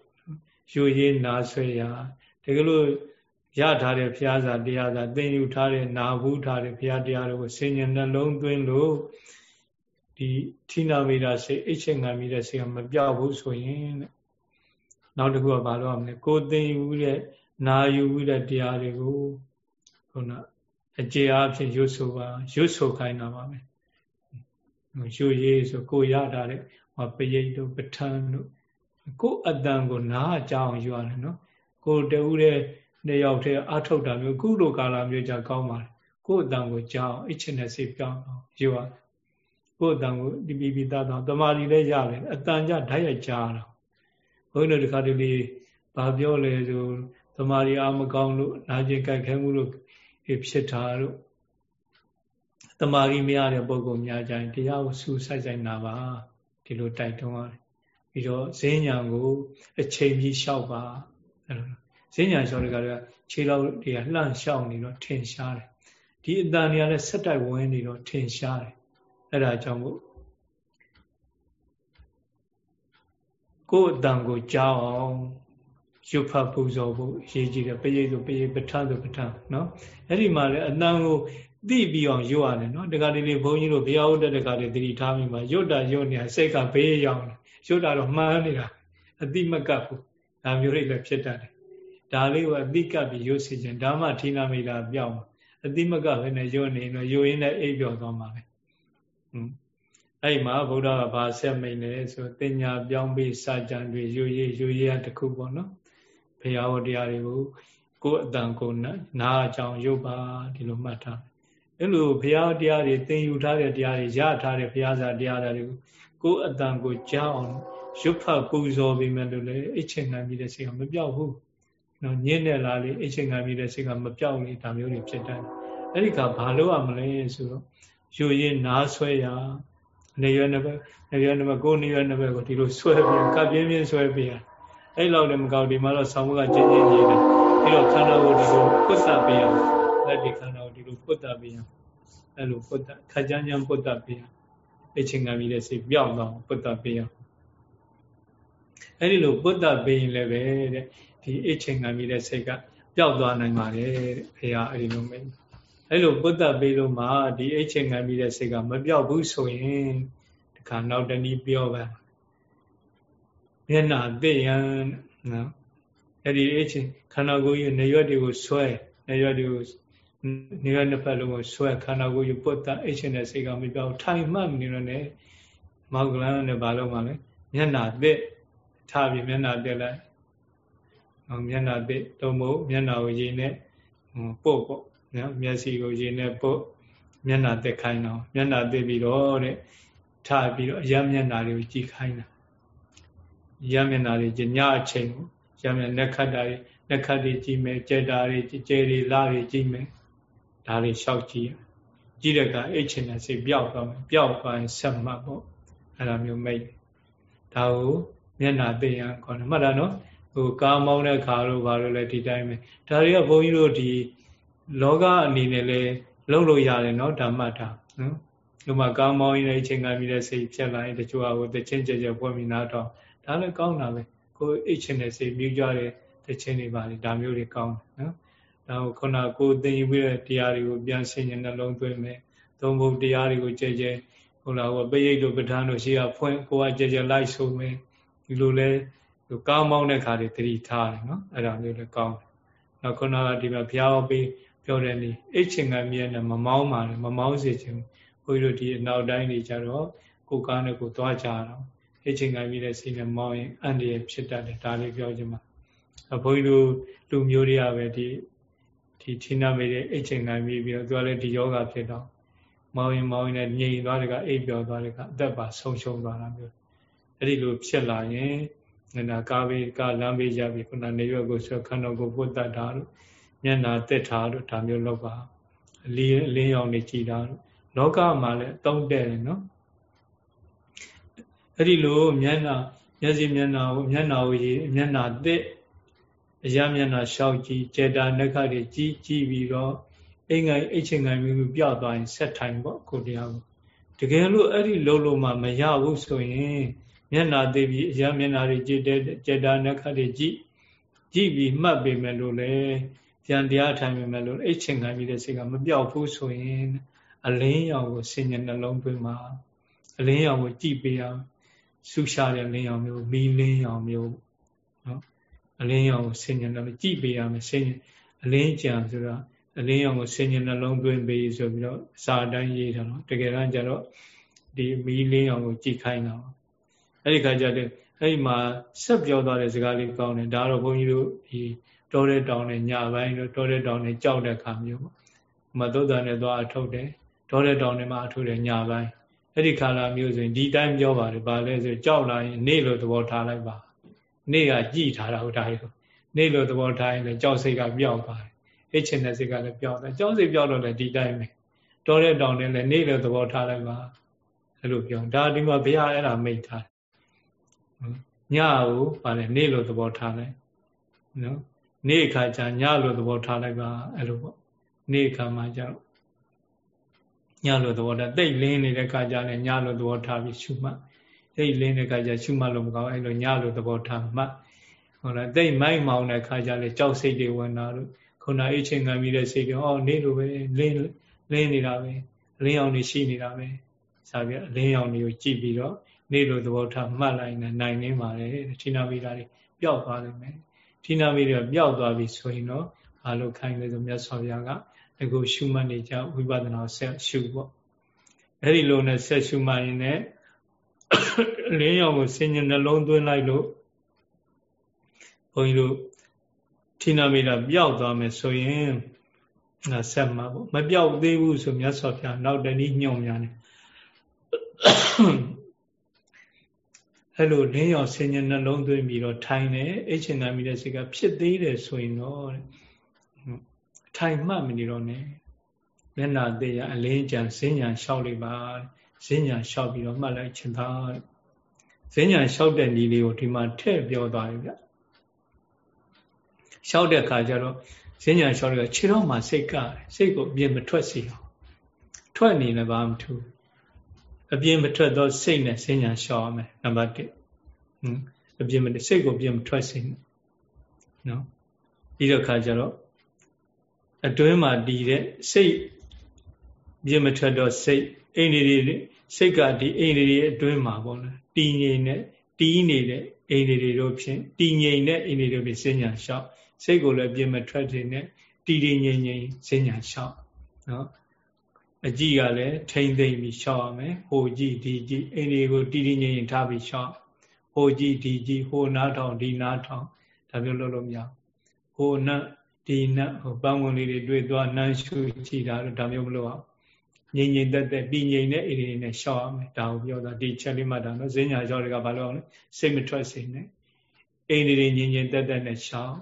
ယူရည်နာဆွဲရတကယ်လို့ရထားတဲ့ဘုရားစာတရားစာသင်ယူထားတဲ့နာဘူးထားတဲ့ဘုရားတရားတွေကိုဆင်ញံနှလုံးသွင်းလို့ဒီဌိနာမိတာစိတ်အိတ်ချင်ငံမိတဲ့စိတ်ကမပြောက်ဘူးဆိုရင်နောက်တစ်ခုကဘာလို့ရမလဲကိုသင်ယူတဲ့နာယူတဲ့တရားတွေကိုခုနအကျေအားဖြင့်ရွတ်ဆိုပါရွတ်ဆိုခိုင်းတာပါပဲရွတ်ရေးဆိုကိုရတာတဲ့ဟောပရိတ်တို့ပဋ္ဌာန်းတို့ ကိုအတန်ကိုနားအကြောင်းယူရတယ်နော်ကိုတူတဲ့နှစ်ယောက်တည်းအထုတ်တာမျိုးခုလိုကာလမျိုးကြကောင်းပါလေကိုအတန်ကိုကြောင်းအချင်းနဲ့စိတ်ပြောင်းအောင်ယူရတယ်ကိုအတန်ကိုဒီပြီးပြီးသားတော့တမာရီလည်းရတယ်အတန်ကြဓာတ်ရိုက်ကြားတာဘုန်းကြီးတို့ဒီခါတလေဘာပြောလဲဆိုတမာရီအာမကောင်းလို့နာကျင်ကြိုက်ခဲမှုလို့ဖြစ်တာတို့တမာရီမရတဲ့ပုံကုများကြရင်တရားကိုစူးစိုက်ဆိုင်တာပါဒီလိုတိုက်တွန်းရတယ် ပြီးတော့ဈဉ္ညာကိုအချိန်ကြီးလျှောက်ပါအဲ့လိုဈဉ္ညာလျှောက်တဲ့ကလည်းခြေလောက်တွေကလှန့်လျှောက်နေတော့ထင်ရှားတယ်ဒီအတန်တွေကလည်းဆက်တိုက်ဝင်နေတော့ထင်ရှားတယ်အဲ့ဒါကြောင့်မို့ကိုယ်အတန်ကိုကြားအောင်ရုပ်ဖတ်ပူဇော်ဖို့အရေးကြီးတယ်ပရိသေဆိုပရိပဋ္ဌာဆိုပဋ္ဌာနော်အဲ့ဒီမှာလည်းအတန်ကို သိပြီးအောင်ရွတ်ရတယ်နော်တခါတလေဘုန်းကြီးတို့ဘုရားဟုတ်တဲ့တခါတလေသတိထားမိမှာရွတ်တာရွတ်နေတာစိတ်ကဘေးရောက်နေရွတ်တာတော့မှန်းနေတာအတိမကပ်ဘူးဒါမျိုးတွေလည်းဖြစ်တတ်တယ်ဒါလေးကိုအတိကပ်ပြီးရွတ်စီခြင်းဒါမှဌိနာမိတာပြောင်းအတိမကပ်ပဲနဲ့ရွတ်နေတော့ရွတ်ရင်းနဲ့အိပ်ပျော်သွားမှာပဲဟွန်းအဲ့မှာဗုဒ္ဓကဘာဆက်မိန်လဲဆိုတင်ညာပြောင်းပြီးစာကြံတွေရွရရွရတခုပေါ့နော်ဘုရားဟောတရားတွေကိုကိုယ်အတန်ကိုနားအကြောင်းရုပ်ပါဒီလိုမှတ်ထား အဲ့လိုဘုရားတရားတွေသင်ယူထားတဲ့တရားတွေရထားတဲ့ဘုရားစာတရားတွေကိုကိုယ်အတန်ကိုကြားအောင်ရုပ်ဖတ်ပူဇော်ပြီးမှလို့လေအချင်းခံပြီးတဲ့စိတ်ကမပြောက်ဘူးနော်ညင်းတဲ့လားလေအချင်းခံပြီးတဲ့စိတ်ကမပြောက်လေဒါမျိုးတွေဖြစ်တတ်တယ်အဲ့ဒီကဘာလို့ရမလဲဆိုတော့ယူရင်းနားဆွဲရနေရနှစ်ဘက်နေရနှစ်ဘက်ကိုနေရနှစ်ဘက်ကိုဒီလိုဆွဲပြီးကပ်ပြင်းပြင်းဆွဲပြီးရအဲ့လောက်လည်းမကောက်ဒီမှာတော့ဆောင်းဘကကျင်းကျင်းကြီးတယ်ပြီးတော့ခန္ဓာကိုယ်ဒီလိုပုတ်သပေးရလက်ဒီခန္ဓာကိုဒီလို ပုတ်သပေးရအဲ့လိုပုတ်သခကြမ်းကြမ်းပုတ်သပေးရအချင်းကံပြီးတဲ့စိတ်ပြောင်းတော့ပုတ်သပေးရအဲ့ဒီလိုပုတ်သပေးရင်လည်းပဲတဲ့ဒီအချင်းကံပြီးတဲ့စိတ်ကပျောက်သွားနိုင်ပါတယ်တဲ့ဘုရားအဲ့ဒီလိုမိတ်အဲ့လိုပုတ်တပေးလို့မှဒီအချင်းခံပြီးတဲ့စိတ်ကမပြောက်ဘူးဆိုရင်ဒီခါနောက်တနည်းပြောပါမျက်နာသိရန်နော်အဲ့ဒီအချင်းခန္ဓာကိုယ်ရဲ့နေရွက်တွေကိုဆွဲနေရွက်တွေကို နေရွက်နှစ်ဖက်လုံးကိုဆွဲခန္ဓာကိုယ်ရဲ့ပုတ်တအချင်းတဲ့စိတ်ကမပြောက်ထိုင်မှတ်နေတော့ ਨੇ မောက်ကလန်းနဲ့ဘာလို့မှလဲမျက်နာသိထားပြီးမျက်နာသိလိုက်ဟောမျက်နာသိတော့မဟုတ်မျက်နာကိုရည်နဲ့ပို့ပေါ့နော်မျက်စိကိုရေနဲ့ပုတ်မျက်နှာတက်ခိုင်းတော့မျက်နှာတက်ပြီးတော့တဲ့ထားပြီးတော့အရမျက်နှာတွေကိုကြည်ခိုင်းတာရမျက်နှာတွေညအချိန်ကိုရမျက်နှာခတ်တာတွေနှက်ခတ်တွေကြည့်မယ်ကြဲတာတွေကြဲတွေလာတွေကြည့်မယ် ဒါလေးလျှောက်ကြည့်ကြည့်တဲ့အခါအိတ်ချင်တဲ့စိတ်ပျောက်သွားမယ်ပျောက်သွားရင်ဆက်မှတ်ပေါ့အဲ့လိုမျိုးမိတ်ဒါကိုမျက်နှာသိရခေါ်တယ်မှတ်တာနော်ဟိုကားမောင်းတဲ့ခါတို့ဘာလို့လဲဒီတိုင်းပဲဒါတွေကဘုန်းကြီးတို့ဒီလောကအနေနဲ့လည်းလုပ်လို့ရတယ်နော်ဓမ္မတာနော်ဒီမှာကောင်းမောင်းရင်အချိန်ကပြီးတဲ့စိတ်ဖြစ်လာရင်တချို့ကဟိုတချင်းကြကြပွက်ပြီးနားတော့ဒါလည်းကောင်းတာပဲကိုယ်အိတ်ချင်တဲ့စိတ်မြူးကြတဲ့တချင်းတွေပါလေဒါမျိုးတွေကောင်းတယ်နော် ဒါကိုခုနကိုသင်ယူပြီးတဲ့တရားတွေကိုပြန်ဆင်ញနှလုံးသွင်းမယ်သုံးဖို့တရားတွေကိုကြဲကြဲဟိုလာဟိုပိဋိတ်တို့ပဋ္ဌာန်းတို့ရှိကဖွင့်ကိုကကြဲကြဲလိုက်ဆိုမယ်ဒီလိုလဲကောင်းမောင်းတဲ့ခါတွေတတိထားတယ်နော်အဲ့ဒါမျိုးလည်းကောင်းတယ်နောက်ခုနကဒီမှာဘုရားဟောပြီးပြောတဲ့နည်းအိတ်ချင်ကမြဲနဲ့မမောင်းပါနဲ့မမောင်းစေချင်ဘုန်းကြီးတို့ဒီအနောက်တိုင်းတွေကြတော့ကိုကားနဲ့ကိုသွားကြတော့အိတ်ချင်ကမြဲတဲ့စိတ်နဲ့မောင်းရင်အန္တရာယ်ဖြစ်တတ်တယ်ဒါလေးပြောချင်ပါဘုန်းကြီးတို့လူမျိုးတွေကပဲဒီ ဒီဌိနမေတဲ့အိတ်ချင်ကမြဲပြီးတော့သူကလည်းဒီယောဂဖြစ်တော့မောင်းရင်မောင်းရင်လည်းငြိမ်သွားတယ်ကအိပ်ပျော်သွားတယ်ကအသက်ပါဆုံးရှုံးသွားတာမျိုးအဲ့ဒီလိုဖြစ်လာရင်ငါကားဘေးကားလမ်းဘေးရပြီခုနနေရွက်ကိုဆွဲခန္ဓာကိုပုတ်တတ်တာလို့မျက်နာတက်ထားလို့ဒါမျိုးလုပ်ပါအလင်းအလင်းရောင်နေကြည်တာလောကမှာလည်းအတုံးတဲ့တယ်နော်အဲ့ဒီလိုမျက်နာမျက်စိမျက်နာကိုမျက်နာကိုရေမျက်နာတက် အရမျက်နှာရှောက်ကြည့်ကြေတာနှက်ခတွေကြည်ကြည်ပြီးတော့အိမ်ငိုင်အိတ်ချင်းငိုင်မျိုးပြောက်သွားရင်ဆက်ထိုင်ပေါ့ကိုတရားကိုတကယ်လို့အဲ့ဒီလုံးလုံးမှမရဘူးဆိုရင်မျက်နှာသေးပြီးအရမျက်နှာတွေကြည်တဲ့ကြေတာနှက်ခတွေကြည်ကြည်ပြီးမှတ်ပေမဲ့လို့လေပြန်တရားထိုင်ပေမဲ့လို့အိတ်ချင်းငိုင်ပြီးတဲ့စိတ်ကမပြောက်ဘူးဆိုရင်အလင်းရောင်ကိုဆင်ញနှလုံးသွင်းမှာအလင်းရောင်ကိုကြည်ပေးအောင်ဆူရှာတဲ့လင်းရောင်မျိုးမီးလင်းရောင်မျိုးနော် အလင်းရောင်ကိုဆင်ញနှလုံးကြည့်ပေးရမယ်ဆင်ញအလင်းကြံဆိုတော့အလင်းရောင်ကိုဆင်ញနှလုံးသွင်းပေးဆိုပြီးတော့စာတိုင်းရေးထားတော့တကယ်တမ်းကျတော့ဒီမီးလင်းရောင်ကိုကြည့်ခိုင်းတာအဲ့ဒီခါကျတော့အဲ့ဒီမှာဆက်ပြောသွားတဲ့စကားလေးကောင်းတယ်ဒါတော့ဘုန်းကြီးတို့ဒီတောတဲ့တောင်နဲ့ညပိုင်းတို့တောတဲ့တောင်နဲ့ကြောက်တဲ့ခါမျိုးပေါ့မသုဒ္ဓနဲ့သွားအထုတ်တယ်တောတဲ့တောင်နဲ့မှအထုတ်တယ်ညပိုင်းအဲ့ဒီခါလာမျိုးဆိုရင်ဒီတိုင်းပြောပါတယ်ဗာလဲဆိုကြောက်လာရင်နေ့လိုသဘောထားလိုက်ပါ နေ့ကကြည်ထားတာဟုတ်တာရောနေ့လိုသဘောထားရင်လည်းကြောက်စိတ်ကပျောက်ပါတယ်အိတ်ချင်တဲ့စိတ်ကလည်းပျောက်တယ်ကြောက်စိတ်ပျောက်တော့လည်းဒီတိုင်းပဲတောတဲ့တောင်နဲ့လည်းနေ့လိုသဘောထားလိုက်ပါအဲ့လိုပြောဒါဒီမှာဘုရားအဲ့ဒါမိတ်ထားညကိုဗာလဲနေ့လိုသဘောထားလိုက်နော်နေ့အခါကျညလိုသဘောထားလိုက်ပါအဲ့လိုပေါ့နေ့အခါမှာကျတော့ညလိုသဘောထားတိတ်လင်းနေတဲ့အခါကျလည်းညလိုသဘောထားပြီးရှုမှတ် တိတ်လင်းတဲ့အခါကျရှုမှတ်လို့မကောင်းအဲ့လိုညလိုသဘောထားမှတ်ဟုတ်လားတိတ်မိုက်မောင်တဲ့အခါကျလည်းကြောက်စိတ်တွေဝင်လာလို့ခုနအိတ်ချင်းခံပြီးတဲ့စိတ်တွေအော်နေလိုပဲလင်းလင်းနေတာပဲအလင်းရောင်တွေရှိနေတာပဲစာပြအလင်းရောင်တွေကိုကြည့်ပြီးတော့နေလိုသဘောထားမှတ်လိုက်နေနိုင်နေပါလေဌိနာမိတာတွေပျောက်သွားလိမ့်မယ်ဌိနာမိတွေပျောက်သွားပြီဆိုရင်တော့ဘာလို့ခိုင်းလဲဆိုမြတ်စွာဘုရားကဒီကိုရှုမှတ်နေကြဝိပဿနာဆက်ရှုပေါ့အဲ့ဒီလိုနဲ့ဆက်ရှုမှတ်ရင်လည်း လင်းရောင်ကိုဆင်ញနှလုံးသွင်းလိုက်လို့ဘုန်းကြီးတို့ဌိနာမိတာပျောက်သွားမယ်ဆိုရင်ငါဆက်မှာပေါ့မပျောက်သေးဘူးဆိုမြတ်စွာဘုရားနောက်တနည်းညွှန်များနေအဲ့လိုလင်းရောင်ဆင်ញနှလုံးသွင်းပြီးတော့ထိုင်တယ်အိတ်ချင်နာမိတဲ့စိတ်ကဖြစ်သေးတယ်ဆိုရင်တော့ထိုင်မှတ်မနေတော့နဲ့မျက်နာသေးရအလင်းကြံစဉ္ညာလျှောက်လိုက်ပါ စဉ္ညာလျှောက်ပြီးတော့မှတ်လိုက်ချင်တာစဉ္ညာလျှောက်တဲ့ဤလေးကိုဒီမှာထည့်ပြောသွားပြီဗျလျှောက်တဲ့အခါကျတော့စဉ္ညာလျှောက်တဲ့ခြေတော့မှစိတ်ကစိတ်ကိုအပြင်မထွက်စေအောင်ထွက်နေလည်းဘာမှမထူးအပြင်မထွက်တော့စိတ်နဲ့စဉ္ညာလျှောက်ရမယ်နံပါတ်1ဟင်အပြင်မစိတ်ကိုပြင်မထွက်စေနဲ့နော်ပြီးတော့ခါကျတော့အတွင်းမှာတည်တဲ့စိတ်ပြင်မထွက်တော့စိတ် အိန္ဒိတွေစိတ်ကဒီအိန္ဒိတွေအတွင်းမှာပေါ့လေတည်ငြိမ်တဲ့တည်နေတဲ့အိန္ဒိတွေတို့ဖြင့်တည်ငြိမ်တဲ့အိန္ဒိတို့ဖြင့်စဉ္ညာလျှောက်စိတ်ကိုလည်းပြင်မထွက်တဲ့နဲ့တည်တည်ငြိမ်ငြိမ်စဉ္ညာလျှောက်နော်အကြည့်ကလည်းထိမ့်သိမ့်ပြီးရှောက်ရမယ်ဟိုကြည့်ဒီကြည့်အိန္ဒိကိုတည်တည်ငြိမ်ငြိမ်ထားပြီးရှောက်ဟိုကြည့်ဒီကြည့်ဟိုနားထောင်ဒီနားထောင်ဒါမျိုးလုပ်လို့မရဟိုနတ်ဒီနတ်ဟိုပန်းဝင်လေးတွေတွေ့သွားနန်းရှုကြည့်တာတော့ဒါမျိုးမလုပ်အောင် ငြိမ်ငြိမ်သက်သက်တည်ငြိမ်တဲ့အိန္ဒိနဲ့ရှောက်ရမယ်ဒါကိုပြောတာဒီချက်လေးမှတ်တာနော်ဈဉ္ညာရှောက်တွေကဘာလို့အောင်လဲစိတ်မထွက်စေနဲ့အိန္ဒိတွေငြိမ်ငြိမ်သက်သက်နဲ့ရှောက်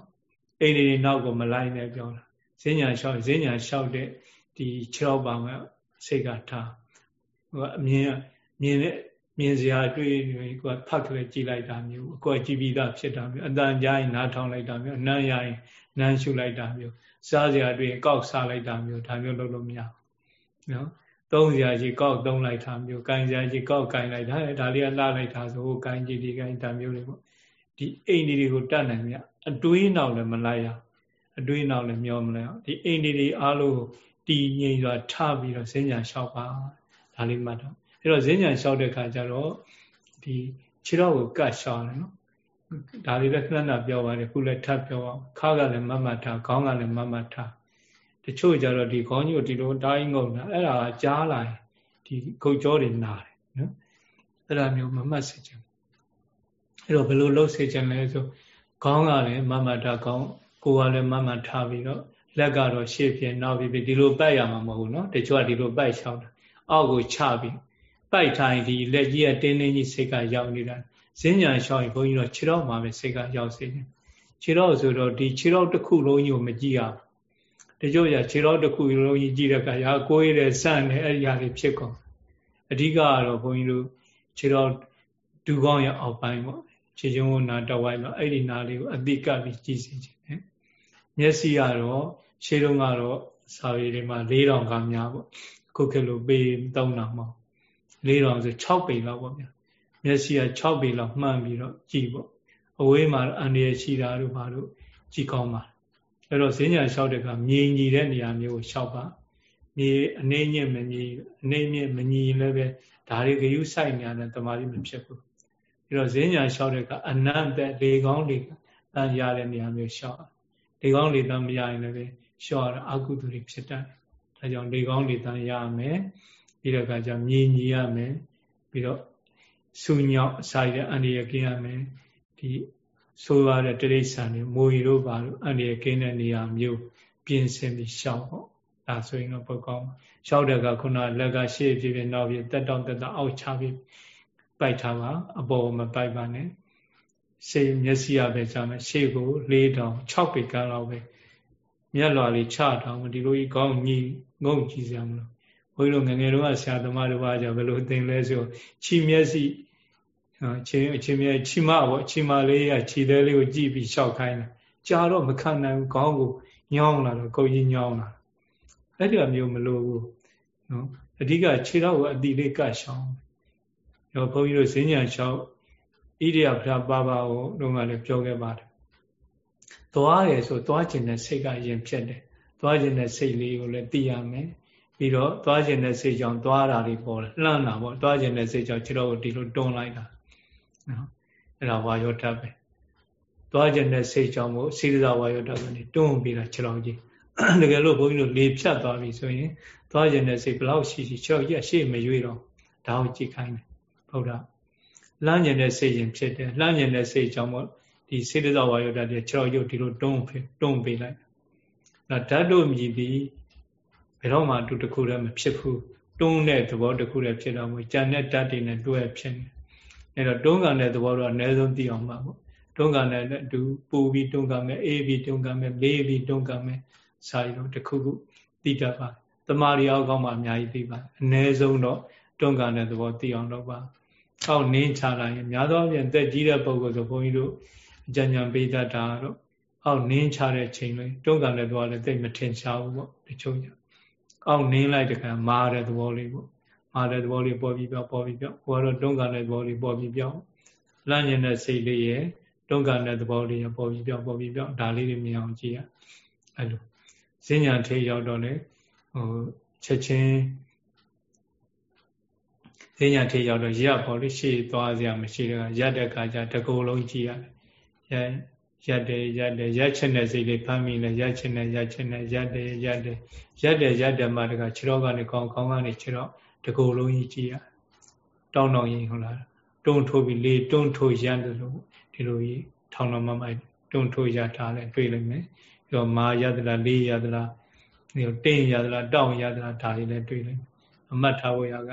အိန္ဒိတွေနောက်ကိုမလိုက်နဲ့ပြောတာဈဉ္ညာရှောက်ဈဉ္ညာရှောက်တဲ့ဒီ6ပါးမှာစိတ်ကထားဟိုအမြင်မြင်တဲ့မြင်စရာတွေ့ရင်ကိုယ်ဖတ်ကလေးကြည့်လိုက်တာမျိုးအကွက်ကြည့်ပြီးသားဖြစ်တာမျိုးအတန်ကြားရင်နားထောင်လိုက်တာမျိုးနမ်းရရင်နမ်းရှုလိုက်တာမျိုးစားစရာတွေ့ရင်ကောက်စားလိုက်တာမျိုးဒါမျိုးလုပ်လို့မရဘူး နော်သုံးစရာကြီးကောက်သုံးလိုက်တာမျိုးကင်စရာကြီးကောက်ကင်လိုက်တာဒါလေးကလှလိုက်တာဆိုဟိုကင်ကြီးဒီကင်ဒါမျိုးတွေပေါ့ဒီအိမ်တွေကိုတတ်နိုင်မြအတွေးနောက်လည်းမလိုက်ရအတွေးနောက်လည်းမျောမလဲဒီအိမ်တွေအားလုံးတည်ငြိမ်စွာထပြီးတော့ဈဉ္ညာလျှောက်ပါဒါလေးမှတ်တော့အဲ့တော့ဈဉ္ညာလျှောက်တဲ့ခါကျတော့ဒီခြေတော်ကိုကတ်လျှောက်တယ်နော်ဒါလေးလည်းခဏခဏပြောပါတယ်ခုလည်းထပ်ပြောအောင်ခါကလည်းမမတ်ထားခေါင်းကလည်းမမတ်ထားတ ချို့ကြတော့ဒီခေါင်းကြီးကိုဒီလိုတိုင်းငုံတာအဲ့ဒါကြားလာရင်ဒီခုတ်ကြောတွေနာတယ်နော်အဲ့ဒါမျိုးမမှတ်စေချင်ဘူးအဲ့တော့ဘယ်လိုလုပ်စေချင်လဲဆိုခေါင်းကလည်းမမတာခေါင်းကိုယ်ကလည်းမမထားပြီးတော့လက်ကတော့ရှေ့ပြင်နောက်ပြီးဒီလိုပတ်ရမှာမဟုတ်ဘူးနော်တချို့ကဒီလိုပတ်ရှောင်းတာအောက်ကိုချပြီးပိုက်ထိုင်ဒီလက်ကြီးကတင်းတင်းကြီးစိတ်ကရောက်နေတာဈဉ္ညာရှောင်းရင်ဘုန်းကြီးတော့ခြေတော့မှာပဲစိတ်ကရောက်စေတယ်ခြေတော့ဆိုတော့ဒီခြေတော့တစ်ခုလုံးကြီးကိုမကြည့်ရဘူး တချို့ရခြေတော့တစ်ခုလုံးကြီးကြည့်တဲ့အခါရာကိုယ်ရတဲ့စန့်နဲ့အဲ့ဒီဟာတွေဖြစ်ကုန်အဓိကကတော့ဘုန်းကြီးတို့ခြေတော့ဒူကောင်းရအောက်ပိုင်းပေါ့ခြေကျုံးနာတဝိုင်းမှာအဲ့ဒီနာလေးကိုအတိကပြီးကြည့်စီခြင်းနဲ့မျက်စိကတော့ရှေးတုန်းကတော့စာပေတွေမှာ၄တောင်ကများပေါ့ခုခေတ်လိုပေ၃တောင်မဟုတ်၄တောင်ဆို6ပေလောက်ပေါ့ဗျာမျက်စိက6ပေလောက်မှန်ပြီးတော့ကြည့်ပေါ့အဝေးမှာအန္တရာယ်ရှိတာတို့ဘာလို့ကြည့်ကောင်းပါ အဲ့တော့ဈဉ္ညာလျှောက်တဲ့ကမြေညီတဲ့နေရာမျိုးကိုလျှောက်ပါမြေအနေညက်မညီအနေညက်မညီလည်းပဲဒါတွေဂယုစိုက်နေတယ်တမာတိမဖြစ်ဘူးအဲ့တော့ဈဉ္ညာလျှောက်တဲ့ကအနတ်တဲ့လေကောင်းလေတန်ရတဲ့နေရာမျိုးလျှောက်လေကောင်းလေတန်မရရင်လည်းလျှော့ရတာအကုသိုလ်တွေဖြစ်တတ်တယ်။ဒါကြောင့်လေကောင်းလေတန်ရမယ်။ပြီးတော့ကကြမြည်ညီရမယ်။ပြီးတော့ဆူညောက်ဆိုင်တဲ့အန္တရာယ်ကင်းရမယ်။ဒီ ဆိုရတဲ့တိရစ္ဆာန်တွေမိုးရီတို့ပါလို့အန္တရာယ်ကင်းတဲ့နေရာမျိုးပြင်ဆင်ပြီးရှောက်ပေါ့။ဒါဆိုရင်တော့ပုတ်ကောင်း။ရှောက်တဲ့ကခုနလက်ကရှေ့ဖြစ်ဖြစ်နောက်ဖြစ်တက်တောင့်တက်တာအောက်ချပြီးပိုက်ထားပါအပေါ်မပိုက်ပါနဲ့။ရှေ့မျက်စိရပဲကြားမယ်ရှေ့ကို၄တောင်6ပေကန်းလောက်ပဲမျက်လွာလေးချထောင်ဒီလိုကြီးကောင်းညီငုံကြည့်စရာမလိုဘုန်းကြီးတို့ငငယ်တော့ဆရာသမားတို့ဘာကြောင့်ဘယ်လိုသင်လဲဆိုခြိမျက်စိ ချင်းအချင်းမျက်ခြိမပေါ့ခြိမလေးကခြိသေးလေးကိုကြည့်ပြီးရှောက်ခိုင်းတာကြာတော့မခံနိုင်ဘူးခေါင်းကိုညောင်းလာတော့ကိုကြီးညောင်းလာအဲ့ဒီမျိုးမလိုဘူးနော်အဓိကခြေတော့ကိုအတိလေးကတ်ရှောင်းရောဘုန်းကြီးတို့ဈဉ္ညာလျှောက်ဣရိယာပဒပါပါကိုတော့ကလည်းပြောခဲ့ပါတယ်သွားတယ်ဆိုသွားခြင်းတဲ့စိတ်ကရင်ဖြစ်တယ်သွားခြင်းတဲ့စိတ်လေးကိုလည်းသိရမယ်ပြီးတော့သွားခြင်းတဲ့စိတ်ကြောင့်သွားတာတွေပေါ်တယ်လှမ်းတာပေါ့သွားခြင်းတဲ့စိတ်ကြောင့်ခြေတော်ကိုဒီလိုတွန်းလိုက်တာ နော်အဲ့ဒါဝါယောဓာတ်ပဲသွားခြင်းတဲ့စိတ်ကြောင့်မို့စိရဇဝါယောဓာတ်ကနေတွန်းပြီးတာခြေတော်ကြီးတကယ်လို့ဘုန်းကြီးတို့လေဖြတ်သွားပြီဆိုရင်သွားခြင်းတဲ့စိတ်ဘလောက်ရှိရှိခြေတော်ကြီးရှေ့မရွေ့တော့ဒါကိုကြည့်ခိုင်းတယ်ဘုရားလှမ်းကျင်တဲ့စိတ်ရင်ဖြစ်တယ်လှမ်းကျင်တဲ့စိတ်ကြောင့်မို့ဒီစေတဇဝါယောဓာတ်တွေခြေတော်ရုပ်ဒီလိုတွန်းတွန်းပေးလိုက်ဒါဓာတ်တို့မြည်ပြီးဘယ်တော့မှအတူတခုတည်းမဖြစ်ဘူးတွန်းတဲ့သဘောတခုတည်းဖြစ်တော့မို့ကြံတဲ့ဓာတ်တွေနဲ့တွဲဖြစ်နေ အဲ့တော့တွန်းကန်တဲ့သဘောတော့အနည်းဆုံးသိအောင်ပါပေါ့တွန်းကန်တဲ့အတူပူပြီးတွန်းကန်မယ်အေးပြီးတွန်းကန်မယ်လေးပြီးတွန်းကန်မယ်စာရီတော့တခုခုသိတတ်ပါတမာရီအောက်ကောင်းမှအများကြီးသိပါအနည်းဆုံးတော့တွန်းကန်တဲ့သဘောသိအောင်လုပ်ပါအောက်နင်းချလိုက်ရင်များသောအားဖြင့်တက်ကြီးတဲ့ပုံကိုဆိုဘုန်းကြီးတို့အကြံဉာဏ်ပေးတတ်တာတော့အောက်နင်းချတဲ့ချိန်လေးတွန်းကန်တဲ့သဘောလည်းသိမထင်ရှားဘူးပေါ့တချို့ညအောက်နင်းလိုက်တဲ့ခါမာတဲ့သဘောလေးပေါ့ မာတဲ့သဘောလေးပေါ်ပြီးပြောပေါ်ပြီးပြောဟိုကတော့တွန်းကန်တဲ့သဘောလေးပေါ်ပြီးပြောလန့်ကျင်တဲ့စိတ်လေးရဲ့တွန်းကန်တဲ့သဘောလေးရပေါ်ပြီးပြောပေါ်ပြီးပြောဒါလေးတွေမြင်အောင်ကြည့်ရအဲ့လိုဈဉ္ညာထေရောက်တော့လေဟိုချက်ချင်းဈဉ္ညာထေရောက်တော့ရက်ပေါ်လို့ရှေ့သွားစရာမရှိတဲ့ကရက်တဲ့ခါကျတကူလုံးကြည့်ရတယ်ရက်တယ်ရက်တယ်ရက်ချင်တဲ့စိတ်လေးဖမ်းမိလဲရက်ချင်တဲ့ရက်ချင်တဲ့ရက်တယ်ရက်တယ်ရက်တယ်ရက်တယ်မှတကခြေတော့ကနေကောင်းကောင်းကနေခြေတော့ တကူလုံးကြီးကြည့်ရတောင်းတောင်းရင်ဟုတ်လားတွန်းထိုးပြီးလေတွန်းထိုးရတယ်လို့ဒီလိုကြီးထောင်တော်မမိုက်တွန်းထိုးရထားလဲတွေ့လိမ့်မယ်ပြီးတော့မာရသလားလေးရသလားဒီတင်းရသလားတောင်းရသလားဒါလေးလည်းတွေ့လိမ့်မယ်အမှတ်ထားဖို့ရက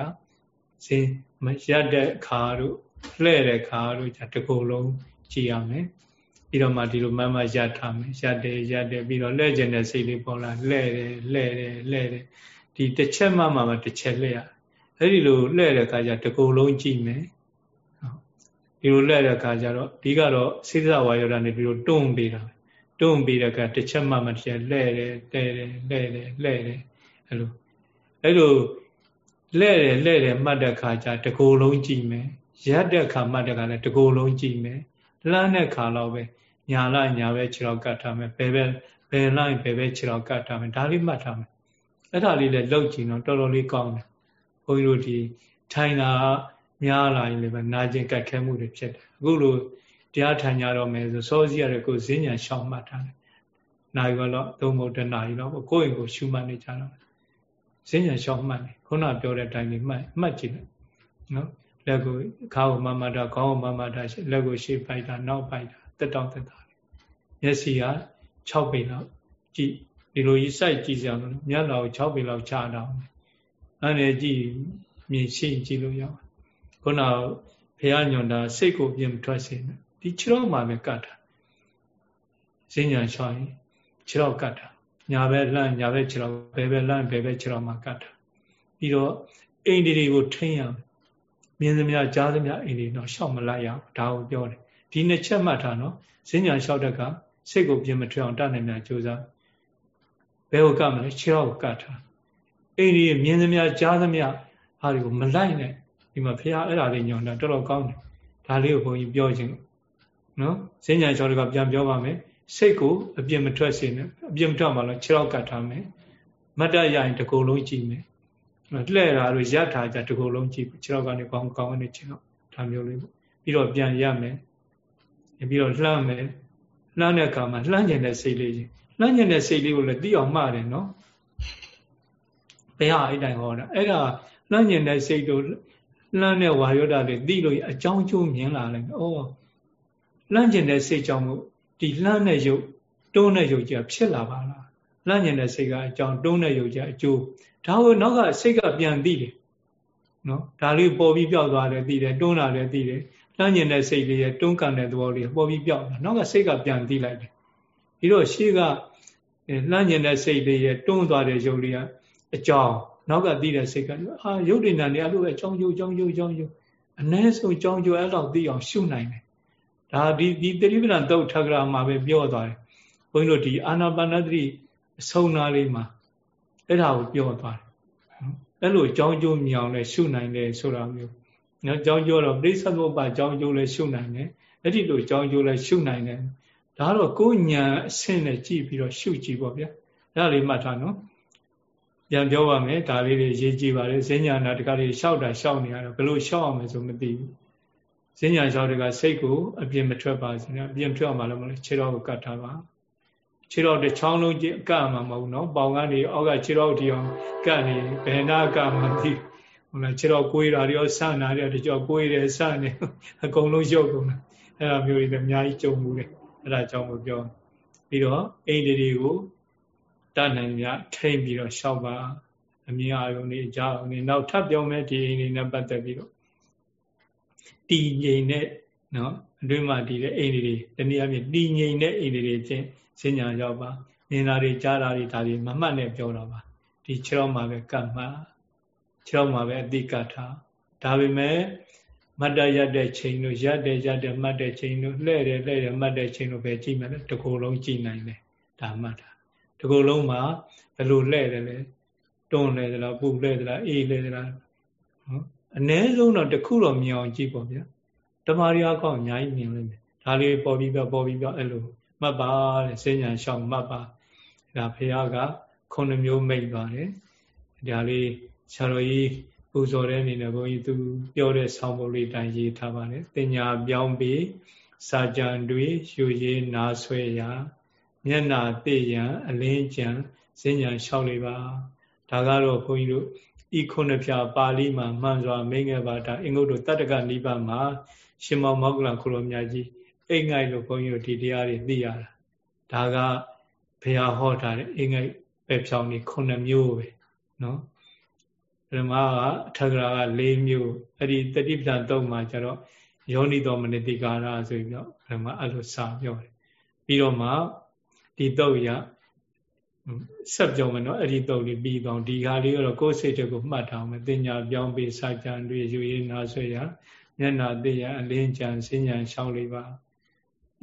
စင်းမရတဲ့ခါတို့လှဲ့တဲ့ခါတို့じゃတကူလုံးကြည့်ရမယ်ပြီးတော့မှဒီလိုမမရထားမယ်ရတဲ့ရတဲ့ပြီးတော့လှဲ့ကျင်တဲ့စိတ်လေးပေါ်လာလှဲ့တယ်လှဲ့တယ်လှဲ့တယ်ဒီတစ်ချက်မှမှတစ်ချက်လှဲ့ရ အဲ့ဒီလိုလှဲ့တဲ့အခါကျတကူလုံးကြည့်မယ်ဒီလိုလှဲ့တဲ့အခါကျတော့ဒီကတော့စိသဝါယောဒနဲ့ဒီလိုတွန်းပေးတာတွန်းပေးတဲ့အခါတစ်ချက်မှမှတစ်ချက်လှဲ့တယ်တဲတယ်လှဲ့တယ်လှဲ့တယ်အဲ့လိုအဲ့လိုလှဲ့တယ်လှဲ့တယ်မှတ်တဲ့အခါကျတကူလုံးကြည့်မယ်ရက်တဲ့အခါမှတ်တဲ့အခါလည်းတကူလုံးကြည့်မယ်လှမ်းတဲ့ခါတော့ပဲညာလိုက်ညာပဲခြေတော်ကတ်ထားမယ်ဘယ်ပဲဘယ်လိုက်ဘယ်ပဲခြေတော်ကတ်ထားမယ်ဒါလေးမှတ်ထားမယ်အဲ့ဒါလေးလည်းလောက်ကြည့်တော့တော်တော်လေးကောင်းတယ် ဘုန်းကြီးတို့ဒီထိုင်တာများလာရင်လည်းပဲနာကျင်ကတ်ခဲမှုတွေဖြစ်တယ်အခုလိုတရားထိုင်ကြတော့မယ်ဆိုစောစီရတဲ့ကိုဈဉ္ညာရှောင်မှတ်ထားတယ်နိုင်ဘတော့သုံးဖို့တနာရီတော့ကိုယ့်အိမ်ကိုရှုမှတ်နေကြတော့ဈဉ္ညာရှောင်မှတ်နေခုနပြောတဲ့အတိုင်းလေးမှတ်မှတ်ကြည့်လိုက်နော်လက်ကိုခါကိုမမတာခေါင်းကိုမမတာလက်ကိုရှေ့ပိုက်တာနောက်ပိုက်တာတက်တောင့်တက်တာမျက်စိက6ပေလောက်ကြည့်ဒီလိုကြီးစိုက်ကြည့်ကြအောင်မျက်နှာကို6ပေလောက်ချတော့အဲ့ ဒါကြည့်မြင်ရှိကြည့်လို့ရအောင်ခုနဘုရားညွန်တာစိတ်ကိုပြင်ထွက်စေတယ်ဒီခြေတော်မှာပဲကတ်တာဈဉ္ညာရှောင်းရင်ခြေတော်ကတ်တာညာဘက်လှမ်းညာဘက်ခြေတော်ဘယ်ဘက်လှမ်းဘယ်ဘက်ခြေတော်မှာကတ်တာပြီးတော့အိန္ဒိတွေကိုထိန်းရမယ်မြင်သမျှကြားသမျှအိန္ဒိတော့ရှောက်မလိုက်ရအောင်ဒါကိုပြောတယ်ဒီနှစ်ချက်မှတ်ထားနော်ဈဉ္ညာလျှောက်တဲ့ကစိတ်ကိုပြင်မထွက်အောင်တတ်နိုင်များကြိုးစားဘယ်ကိုကမလဲခြေတော်ကိုကတ်ထား အိန္ဒိမြင်သမျှကြားသမျှဟာတွေကိုမလိုက်နဲ့ဒီမှာဖះအဲ့ဒါလေးညွန်တာတော်တော်ကောင်းတယ်ဒါလေးကိုဘုန်းကြီးပြောခြင်းနော်ဈဉ္ညာလျှောက်တဲ့ကပြန်ပြောပါမယ်စိတ်ကိုအပြင်မထွက်စေနဲ့အပြင်မထွက်မှလည်းခြေတော်ကတ်ထားမယ်မတ်တရရင်တကူလုံးကြည့်မယ်လှဲ့တာတို့ရထားကြတကူလုံးကြည့်ခြေတော်ကနေကောင်းကောင်းနေခြေတော်ဒါမျိုးလေးပေါ့ပြီးတော့ပြန်ရမယ်ပြီးတော့လှမ်းမယ်လှမ်းတဲ့အခါမှာလှမ်းကျင်တဲ့စိတ်လေးကြီးလှမ်းကျင်တဲ့စိတ်လေးကိုလည်းသိအောင်မှားတယ်နော် ဘယ်ဟာအဲ့တိုင်ဟောတာအဲ့ဒါလှမ်းကျင်တဲ့စိတ်တို့လှမ်းတဲ့ဝါယောဒတွေသိလို့အကြောင်းကျိုးမြင်လာလိုက်ဩလှမ်းကျင်တဲ့စိတ်ကြောင့်မို့ဒီလှမ်းတဲ့ယုတ်တွန်းတဲ့ယုတ်ကြီးဖြစ်လာပါလားလှမ်းကျင်တဲ့စိတ်ကအကြောင်းတွန်းတဲ့ယုတ်ကြီးအကျိုးဒါကိုနောက်ကစိတ်ကပြန်သိတယ်နော်ဒါလေးပေါ်ပြီးပြောက်သွားတယ်သိတယ်တွန်းလာတယ်သိတယ်လှမ်းကျင်တဲ့စိတ်လေးရဲ့တွန်းကန်တဲ့သဘောလေးပေါ်ပြီးပြောက်လာနောက်ကစိတ်ကပြန်သိလိုက်တယ်ပြီးတော့ရှေ့ကလှမ်းကျင်တဲ့စိတ်လေးရဲ့တွန်းသွားတဲ့ယုတ်လေးက အကြောင်းနောက်ကသိတဲ့စိတ်ကအာယုတ်တဏ္ဍနေအဲ့လိုပဲအကြောင်းယုတ်အကြောင်းယုတ်အကြောင်းယုတ်အ ਨੇ ဆုံးအကြောင်းယုတ်အဲ့လောက်သိအောင်ရှုနိုင်တယ်ဒါဒီဒီတတိပဒံတုတ်ထကရာမှာပဲပြောသွားတယ်ဘုန်းကြီးတို့ဒီအာနာပါနသတိအဆုံးနာလေးမှာအဲ့ဒါကိုပြောသွားတယ်အဲ့လိုအကြောင်းကျိုးမြောင်လဲရှုနိုင်တယ်ဆိုတာမျိုးနော်ကြောင်းကျိုးတော့ပြိဿမောပကြောင်းကျိုးလဲရှုနိုင်တယ်အဲ့ဒီလိုကြောင်းကျိုးလဲရှုနိုင်တယ်ဒါတော့ကိုယ်ညာအဆင့်နဲ့ကြည့်ပြီးတော့ရှုကြည့်ပေါ့ဗျာအဲ့ဒါလေးမှတ်ထားနော် ပြန်ပြောပါမယ်ဒါလေးတွေရေးကြည့်ပါလေဈဉ္ညာနာတခါလေးရှောက်တာရှောက်နေရတော့ဘယ်လိုရှောက်အောင်လဲဆိုမသိဘူးဈဉ္ညာရှောက်တကစိတ်ကိုအပြင်မထွက်ပါစေနဲ့အပြင်ထွက်အောင်မလို့မလို့ခြေတော်ကိုကတ်ထားပါခြေတော်တစ်ချောင်းလုံးကြည့်ကတ်မှာမဟုတ်နော်ပေါင်ကနေအောက်ကခြေတော်ဒီအောင်ကတ်နေဘယ်နာကတ်မှာသိဟုတ်လားခြေတော်ကိုွေးတာရောဆန့်တာရောတကြောကိုွေးတယ်ဆန့်နေအကုန်လုံးရုပ်ကုန်တာအဲ့လိုမျိုးတွေအများကြီးကြုံမှုတယ်အဲ့ဒါကြောင့်မပြောပြီးတော့အိမ်တွေကို တတ်နိုင်မြထိမ့်ပြီးတော့ရှောက်ပါအမြင်အာရုံတွေအကြောင်းနေနောက်ထပ်ပြောမယ်ဒီအိမ်တွေနဲ့ပတ်သက်ပြီးတော့တည်ငြိမ်တဲ့နော်အတွင်းမှာတည်တဲ့အိမ်တွေတနည်းအားဖြင့်တည်ငြိမ်တဲ့အိမ်တွေချင်းစဉညာရောက်ပါမြင်တာတွေကြားတာတွေဒါတွေမမှတ်နဲ့ပြောတာပါဒီခြေတော်မှာပဲကတ်မှခြေတော်မှာပဲအတိကထားဒါပေမဲ့မတ်တရတဲ့ချိန်တို့ရက်တဲ့ရက်တဲ့မှတ်တဲ့ချိန်တို့လှဲ့တယ်လှဲ့တယ်မှတ်တဲ့ချိန်တို့ပဲကြည့်မယ်လေတကူလုံးကြည့်နိုင်တယ်ဒါမှတ်တာ တကူလုံးမှာဘယ်လိုလှဲ့တယ်လဲတွန်းလဲသလားပူလဲသလားအေးလဲသလားနော်အ ਨੇ ဆုံးတော့တခုတော့မြင်အောင်ကြည့်ပေါ့ဗျာတမာရီအကောင့်အများကြီးမြင်လိမ့်မယ်ဒါလေးပေါ်ပြီးပြပေါ်ပြီးပြအဲ့လိုမှတ်ပါတဲ့စဉ္ညာရှောင်းမှတ်ပါဒါဖះကခုနှစ်မျိုးမိတ်ပါတယ်ဒါလေးဆရာတော်ကြီးပူဇော်တဲ့အနေနဲ့ဘုန်းကြီးသူပြောတဲ့ဆောင်းပုဒ်လေးတိုင်းရေးထားပါတယ်တင်ညာပြောင်းပြီးစာကြံတွေရွှေရည်နာဆွဲရာ မျက်နာသိရန်အလင်းကြံစဉ္ညာလျှောက်လေးပါဒါကတော့ဘုန်းကြီးတို့ဤခုနှစ်ဖြာပါဠိမှာမှန်စွာမိငယ်ပါတာအင်္ဂုတ္တတတ္တကနိဗ္ဗာန်မှာရှင်မောမောက္ကလခုလိုမြတ်ကြီးအိမ်ငိုက်လို့ဘုန်းကြီးတို့ဒီတရားတွေသိရတာဒါကဘုရားဟောထားတဲ့အိမ်ငိုက်ပဲဖြောင်းနေခုနှစ်မျိုးပဲနော်ဓမ္မကအထကရာက၄မျိုးအဲ့ဒီတတိပ္ပံတုံးမှာကျတော့ယောနိတော်မနတိကာရဆိုပြီးတော့ဓမ္မအဲ့လိုစာပြောတယ်ပြီးတော့မှ ဒီတုတ်ရဆက်ပြောမယ်နော်အဲ့ဒီတုတ်လေးပြီးတော့ဒီခါလေးကတော့ကိုယ်စိတ်တွေကိုမှတ်ထားမယ်တင်ညာပြောင်းပြီးစာကြံတွေယူရင်းနာဆွေရမျက်နာသိရအလင်းကြံစဉ္ညာရှောင်းလေးပါ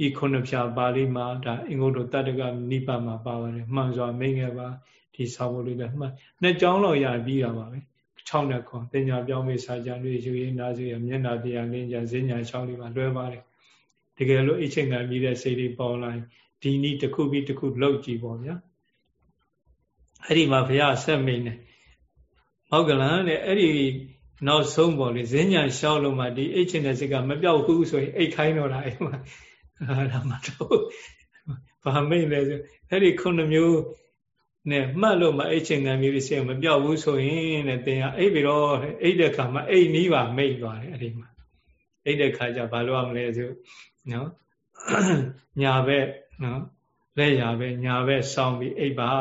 ဤခုနှစ်ဖြာပါဠိမှာဒါအင်္ဂုတ္တတတ္တကနိဗ္ဗာန်မှာပါပါတယ်မှန်စွာမိငယ်ပါဒီစာဖို့လေးလည်းမှတ်နှစ်ကြောင်းလောက်ရပြီးတာပါပဲ6နဲ့ခွန်တင်ညာပြောင်းပြီးစာကြံတွေယူရင်းနာဆွေရမျက်နာသိရလင်းကြံစဉ္ညာရှောင်းလေးပါလွဲပါတယ်တကယ်လို့အချိန်ခံပြီးတဲ့စိတ်တွေပေါ်လာ ဒီနည်းတစ်ခုပြီးတစ်ခုလောက်ကြည့်ပေါ့ဗျာအဲ့ဒီမှာဘုရားဆက်မိန်တယ်မောက်ကလန်တဲ့အဲ့ဒီနောက်ဆုံးပေါ့လေဈဉ္ညာရှောက်လို့မှဒီအိတ်ချင်တဲ့စိတ်ကမပြောက်ဘူးဆိုရင်အိတ်ခိုင်းတော့တာအဲ့မှာအဲ့ဒါမှတော့ဘာမိန်လဲဆိုအဲ့ဒီခုနှစ်မျိုးနဲ့မှတ်လို့မှအိတ်ချင်ခံမျိုးစိတ်မပြောက်ဘူးဆိုရင်တဲ့တင်ရအိတ်ပြီးတော့အိတ်တဲ့ခါမှာအိတ်နီးပါမိတ်သွားတယ်အဲ့ဒီမှာအိတ်တဲ့ခါကျဘာလို့ရမလဲဆိုနော်ညာဘက် နော်လက်ရဘက်ညာဘက်စောင်းပြီးအိတ်ပါ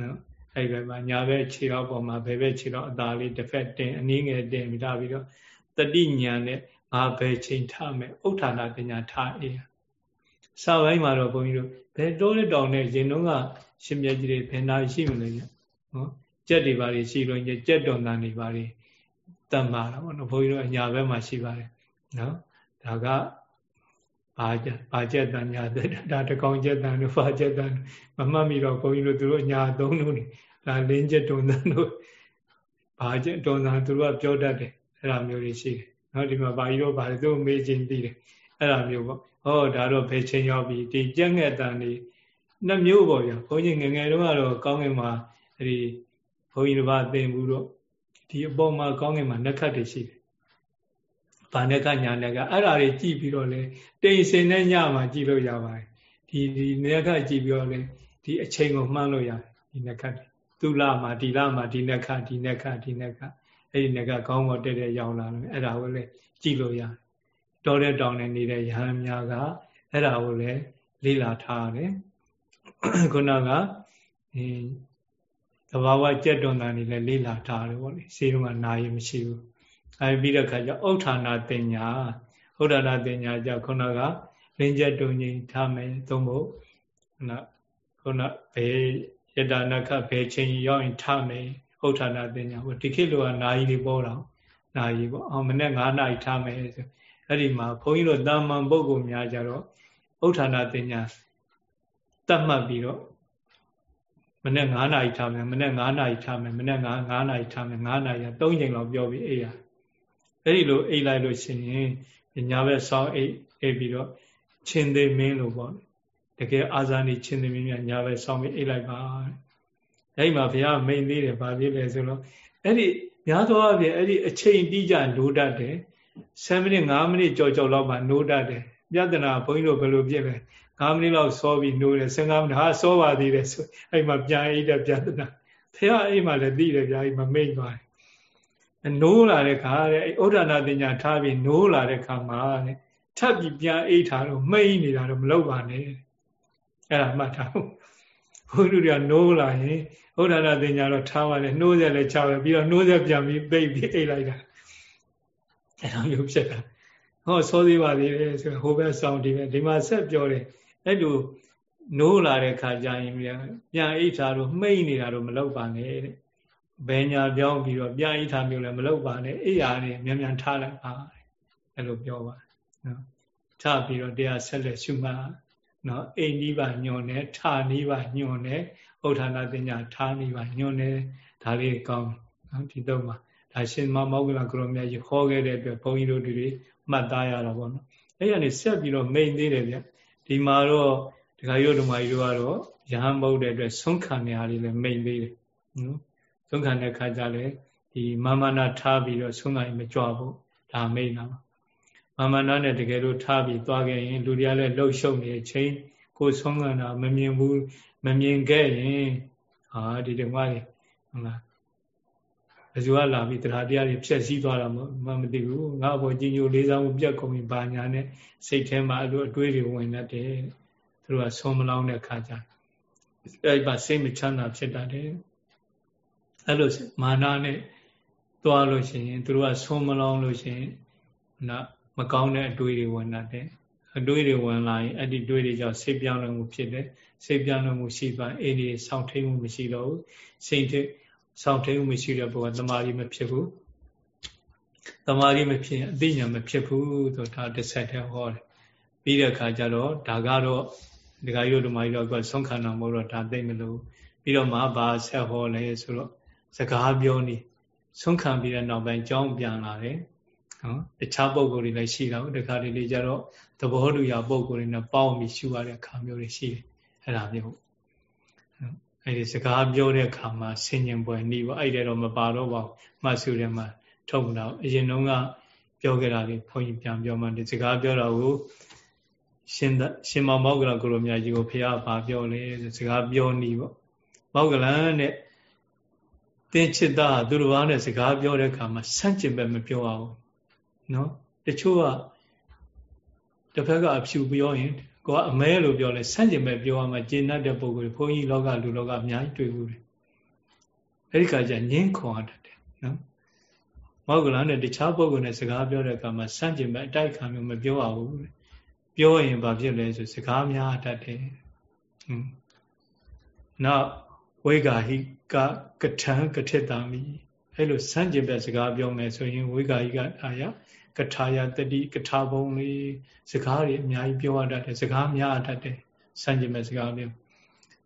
နော်အဲ့ဒီမှာညာဘက်ခြေတော်ပေါ်မှာဘယ်ဘက်ခြေတော်အသာလေးတစ်ဖက်တင်အနည်းငယ်တင်ပြီးတော့ပြီးတော့တတိညာနဲ့ငါဘယ်ချိန်ထားမယ်ဥဋ္ဌာဏပညာထားအေးစာပိုင်းမှာတော့ဘုန်းကြီးတို့ဘယ်တိုးတဲ့တောင်နဲ့ရင်တုံးကရှင်မြတ်ကြီးတွေဘယ်နာရှိမလဲနော်ကြက်တွေပါတွေရှိလို့ကြက်တော်တန်တွေပါတွေတတ်မှာတော့နော်ဘုန်းကြီးတို့အညာဘက်မှာရှိပါတယ်နော်ဒါက ဘာကြဘာကြက်တန်ညာဒါတကောင်ကြက်တန်တို့ဘာကြက်တန်မမှတ်မိတော့ဘုန်းကြီးတို့သူတို့ညာသုံးလို့နေဒါလင်းချက်တုံတန်တို့ဘာချက်တုံတန်သူတို့ကပြောတတ်တယ်အဲ့လိုမျိုးတွေရှိတယ်နော်ဒီမှာဘာကြီးတော့ဘာလဲသူမေးချင်းသိတယ်အဲ့လိုမျိုးပေါ့ဟောဒါတော့ဘယ်ချိန်ရောက်ပြီဒီကြက်ငှက်တန်တွေနှစ်မျိုးပေါ့ဗျာဘုန်းကြီးငငယ်တုန်းကတော့ကောင်းကင်မှာအဲ့ဒီဘုန်းကြီးတစ်ပါးသင်ဘူးတော့ဒီအပေါ်မှာကောင်းကင်မှာနှက်ခတ်တွေရှိတယ် ဘာနဲ့ကညာနဲ့ကအဲ့ဓာတွေကြည့်ပြီးတော့လေတိမ်စင်တဲ့ညမှာကြည့်လို့ရပါတယ်ဒီဒီနဲ့ကကြည့်ပြီးတော့လေဒီအချိန်ကိုမှန်းလို့ရတယ်ဒီနဲ့ကသူလမှာဒီလမှာဒီနဲ့ကဒီနဲ့ကဒီနဲ့ကအဲ့ဒီနဲ့ကခေါင်းပေါ်တက်တဲ့ရောင်လာတယ်အဲ့ဒါကိုလေကြည့်လို့ရတယ်တောတဲ့တောင်နဲ့နေတဲ့ရဟန်းများကအဲ့ဒါကိုလေလေ့လာထားရတယ်ခုနကအဲသဘာဝကြက်တွန်တာနေလဲလေ့လာထားတယ်ပေါ့လေစေတုံးကနာရီမရှိဘူး အဲပြီးတဲ့ခါကျဥဋ္ဌာဏတင်ညာဥဋ္ဌာဏတင်ညာကြခုနကလင်းချက်တုံငိထားမယ်သုံးဖို့ခုနခုနဘေယတနာခဘေချင်းရောက်ရင်ထားမယ်ဥဋ္ဌာဏတင်ညာဟိုဒီခေတ်လိုကနာယီတွေပေါ်တော့နာယီပေါ့အောင်မနေ့9နာရီထားမယ်ဆိုအဲ့ဒီမှာဘုန်းကြီးတို့တာမန်ပုဂ္ဂိုလ်များကြတော့ဥဋ္ဌာဏတင်ညာတတ်မှတ်ပြီးတော့မနေ့9နာရီထားမယ်မနေ့9နာရီထားမယ်မနေ့9 9နာရီထားမယ်9နာရီက3ချိန်လောက်ပြောပြီးအေးရ အဲ့ဒီလိုအိတ်လိုက်လို့ရှိရင်ညာဘက်ဆောင်းအိတ်အိတ်ပြီးတော့ချင်းသေးမင်းလို့ပေါ့တကယ်အာဇာနည်ချင်းသေးမင်းများညာဘက်ဆောင်းပြီးအိတ်လိုက်ပါအဲ့မှာဘုရားမိန်သေးတယ်ဗာပြည့်လဲဆိုတော့အဲ့ဒီများသောအားဖြင့်အဲ့ဒီအချိန်တိကျနိုးတတ်တယ်7မိနစ်5မိနစ်ကြော်ကြော်လောက်မှနိုးတတ်တယ်ပြဿနာဘုန်းကြီးတို့ဘယ်လိုပြည့်လဲ5မိနစ်လောက်စောပြီးနိုးတယ်15မိနစ်ဟာစောပါသေးတယ်ဆိုအဲ့မှာပြန်အိတ်တဲ့ပြဿနာဘုရားအဲ့မှာလည်းသိတယ်ဗျာအဲ့မှာမိန်သွားတယ် နိုးလာတဲ့ခါတဲ့ဥဒ္ဒနာတင်ညာထားပြီးနိုးလာတဲ့ခါမှာတဲ့ထပ်ပြီးပြန်အိတ်ထားတော့မိန်နေတာတော့မလုပ်ပါနဲ့အဲ့ဒါမှတ်ထားဖို့ဘုရားတို့ကနိုးလာရင်ဥဒ္ဒနာတင်ညာတော့ထားပါလေနှိုးဆက်လည်းချပဲပြီးတော့နှိုးဆက်ပြန်ပြီးပိတ်ပြီးအိတ်လိုက်တာအဲ့လိုမျိုးဖြစ်တာဟောစောသေးပါသေးတယ်ဆိုဟိုဘက်ဆောင်ဒီဘက်ဒီမှာဆက်ပြောတယ်အဲ့လိုနိုးလာတဲ့ခါကျရင်ပြန်အိတ်ထားတော့မှိတ်နေတာတော့မလုပ်ပါနဲ့တဲ့ ဘယ်ညာပြောင်းပြီးတော့ပြန်အိတ်ထားမျိုးလည်းမလုပ်ပါနဲ့အိယာနဲ့မြန်မြန်ထားလိုက်ပါအဲ့လိုပြောပါနော်ထပြီးတော့တရားဆက်လက်ရှုမှတ်နော်အိမ်နီးပါညွန်တယ်ထနီးပါညွန်တယ်ဥထာဏတင်ညာထားနီးပါညွန်တယ်ဒါလေးကောင်းနော်ဒီတော့မှာဒါရှင်မမောဂလကရောမြတ်ကြီးဟောခဲ့တဲ့အတွက်ဘုန်းကြီးတို့တွေမှတ်သားရတာပေါ့နော်အဲ့ရနေဆက်ပြီးတော့မိန်သေးတယ်ဗျဒီမှာတော့ဒကာရုပ်ဓမ္မကြီးတို့ကတော့ရဟန်းမဟုတ်တဲ့အတွက်ဆုံးခံနေရလေးလည်းမိန်သေးတယ်နော် ဆုံးခံတဲ့ခါကျလည်းဒီမာမနာထားပြီးတော့ဆုံးခံရင်မကြွဘူးဒါမိန်တာပါမာမနာနဲ့တကယ်လို့ထားပြီးသွားခဲ့ရင်လူတွေကလည်းလှုပ်ရှုပ်နေချင်းကိုဆုံးခံတာမမြင်ဘူးမမြင်ခဲ့ရင်ဟာဒီဓမ္မတွေဟုတ်လားဘယ်သူကလာပြီးတရားတရားတွေဖြည့်ဆည်းသွားတာမမသိဘူးငါ့ဘောကြီးညိုလေးစားမှုပြတ်ကုန်ပြီဘာညာနဲ့စိတ်ထဲမှာအလိုအတွေးတွေဝင်တတ်တယ်သူတို့ကဆုံးမလောင်းတဲ့ခါကျအဲ့ပါစိတ်မချမ်းသာဖြစ်တတ်တယ် အဲ့လိုမာနနဲ့သွားလို့ရှိရင်သူတို့ကဆုံးမလောင်းလို့ရှိရင်နာမကောင်းတဲ့အတွေးတွေဝင်တတ်တယ်အတွေးတွေဝင်လာရင်အဲ့ဒီတွေးတွေကြောင့်စိတ်ပြောင်းလဲမှုဖြစ်တယ်စိတ်ပြောင်းလဲမှုရှိသွားအိဒီစောင့်ထိန်မှုမရှိတော့ဘူးစိတ်တွေစောင့်ထိန်မှုမရှိတဲ့ဘုရားတမာရီမဖြစ်ဘူးတမာရီမဖြစ်အသိဉာဏ်မဖြစ်ဘူးဆိုဒါတစ်ဆက်တည်းဟောတယ်ပြီးတဲ့အခါကျတော့ဒါကတော့ဒကာယုဓမ္မကြီးတော့ကဆုံးခံတော်မဟုတ်တော့ဒါသိမလို့ပြီးတော့မှဘာဆက်ဟောလဲဆိုတော့ စကားပြောနေဆုံးခံပြီးတဲ့နောက်ပိုင်းကြောင်းပြန်လာတယ်နော်တခြားပုံကိုယ်တွေလည်းရှိတာတခါတလေကျတော့သဘောတူရာပုံကိုယ်တွေနဲ့ပေါင်းပြီးရှုရတဲ့အခါမျိုးတွေရှိတယ်အဲ့ဒါမျိုးအဲ့ဒီစကားပြောတဲ့အခါမှာဆင်ញင်ပွဲနှီးပေါ့အဲ့ဒါတော့မပါတော့ပါဘူးမှတ်စုထဲမှာထုတ်တာအရင်တုန်းကပြောခဲ့တာလေးဘုန်းကြီးပြန်ပြောမှဒီစကားပြောတာကိုရှင်ရှင်မောင်မောက်ကလကိုလိုမြတ်ကြီးကိုဖះဘာပြောလဲစကားပြောနှီးပေါ့မောက်ကလန်တဲ့တ င်းချစ်တာသူတော်ဘာနဲ့စကားပြောတဲ့အခါမှာဆန့်ကျင်ဘက်မပြောအောင်နော်တချို့ကတစ်ဖက်ကအဖြူပြောရင်ကိုကအမဲလို့ပြောလဲဆန့်ကျင်ဘက်ပြောရမှာကျင့်တတ်တဲ့ပုံကိုဘုန်းကြီးလောကလူလောကအများကြီးတွေ့ဘူးတယ်အဲ့ဒီခါကျငင်းခွန်ရတတ်တယ်နော်မောက်ကလာနဲ့တခြားပုံကိုနဲ့စကားပြောတဲ့အခါမှာဆန့်ကျင်ဘက်အတိုက်ခံမျိုးမပြောရဘူးပြောရင်ဘာဖြစ်လဲဆိုစကားများတတ်တယ်ဟွန်းနောက် ဝေဂာဟိကကထံကထတာမိအဲ့လိုစန့်ကျင်ဘက်စကားပြောမယ်ဆိုရင်ဝေဂာဟိကအာယကထာယတတိကထာဘုံလေးစကားတွေအများကြီးပြောရတတ်တယ်စကားများတတ်တယ်စန့်ကျင်ဘက်စကားပြော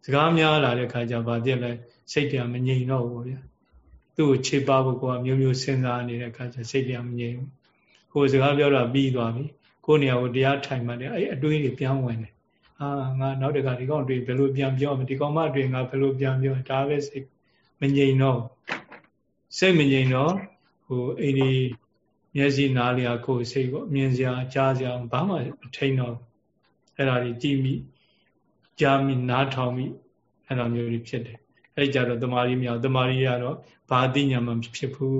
စကားများလာတဲ့ခါကျဘာဖြစ်လဲစိတ်တရားမငြိမ်တော့ဘူးဗျာသူ့ကိုခြေပါဖို့ကိုကမျိုးမျိုးစဉ်းစားနေတဲ့ခါကျစိတ်တရားမငြိမ်ဘူးကိုယ်စကားပြောတာပြီးသွားပြီကိုယ်နေရာကိုတရားထိုင်မှတယ်အဲ့အတွေးတွေပြောင်းဝင်တယ် အာငါနောက်တခါဒီကောင်တွေ့ဘယ်လိုပြန်ပြောမဒီကောင်မတွေ့ငါဘယ်လိုပြန်ပြောဒါပဲစိတ်မငြိမ်တော့စိတ်မငြိမ်တော့ဟိုအိမ်ဒီမျက်စိနားလျာကိုယ်စိတ်ပေါ့မြင်စရာကြားစရာဘာမှမထိန်တော့အဲ့ဒါကြီးကြည်မိကြားမိနားထောင်မိအဲ့လိုမျိုးတွေဖြစ်တယ်အဲ့ကြတော့တမာရီမြောက်တမာရီကတော့ဘာသိညာမှဖြစ်ဘူး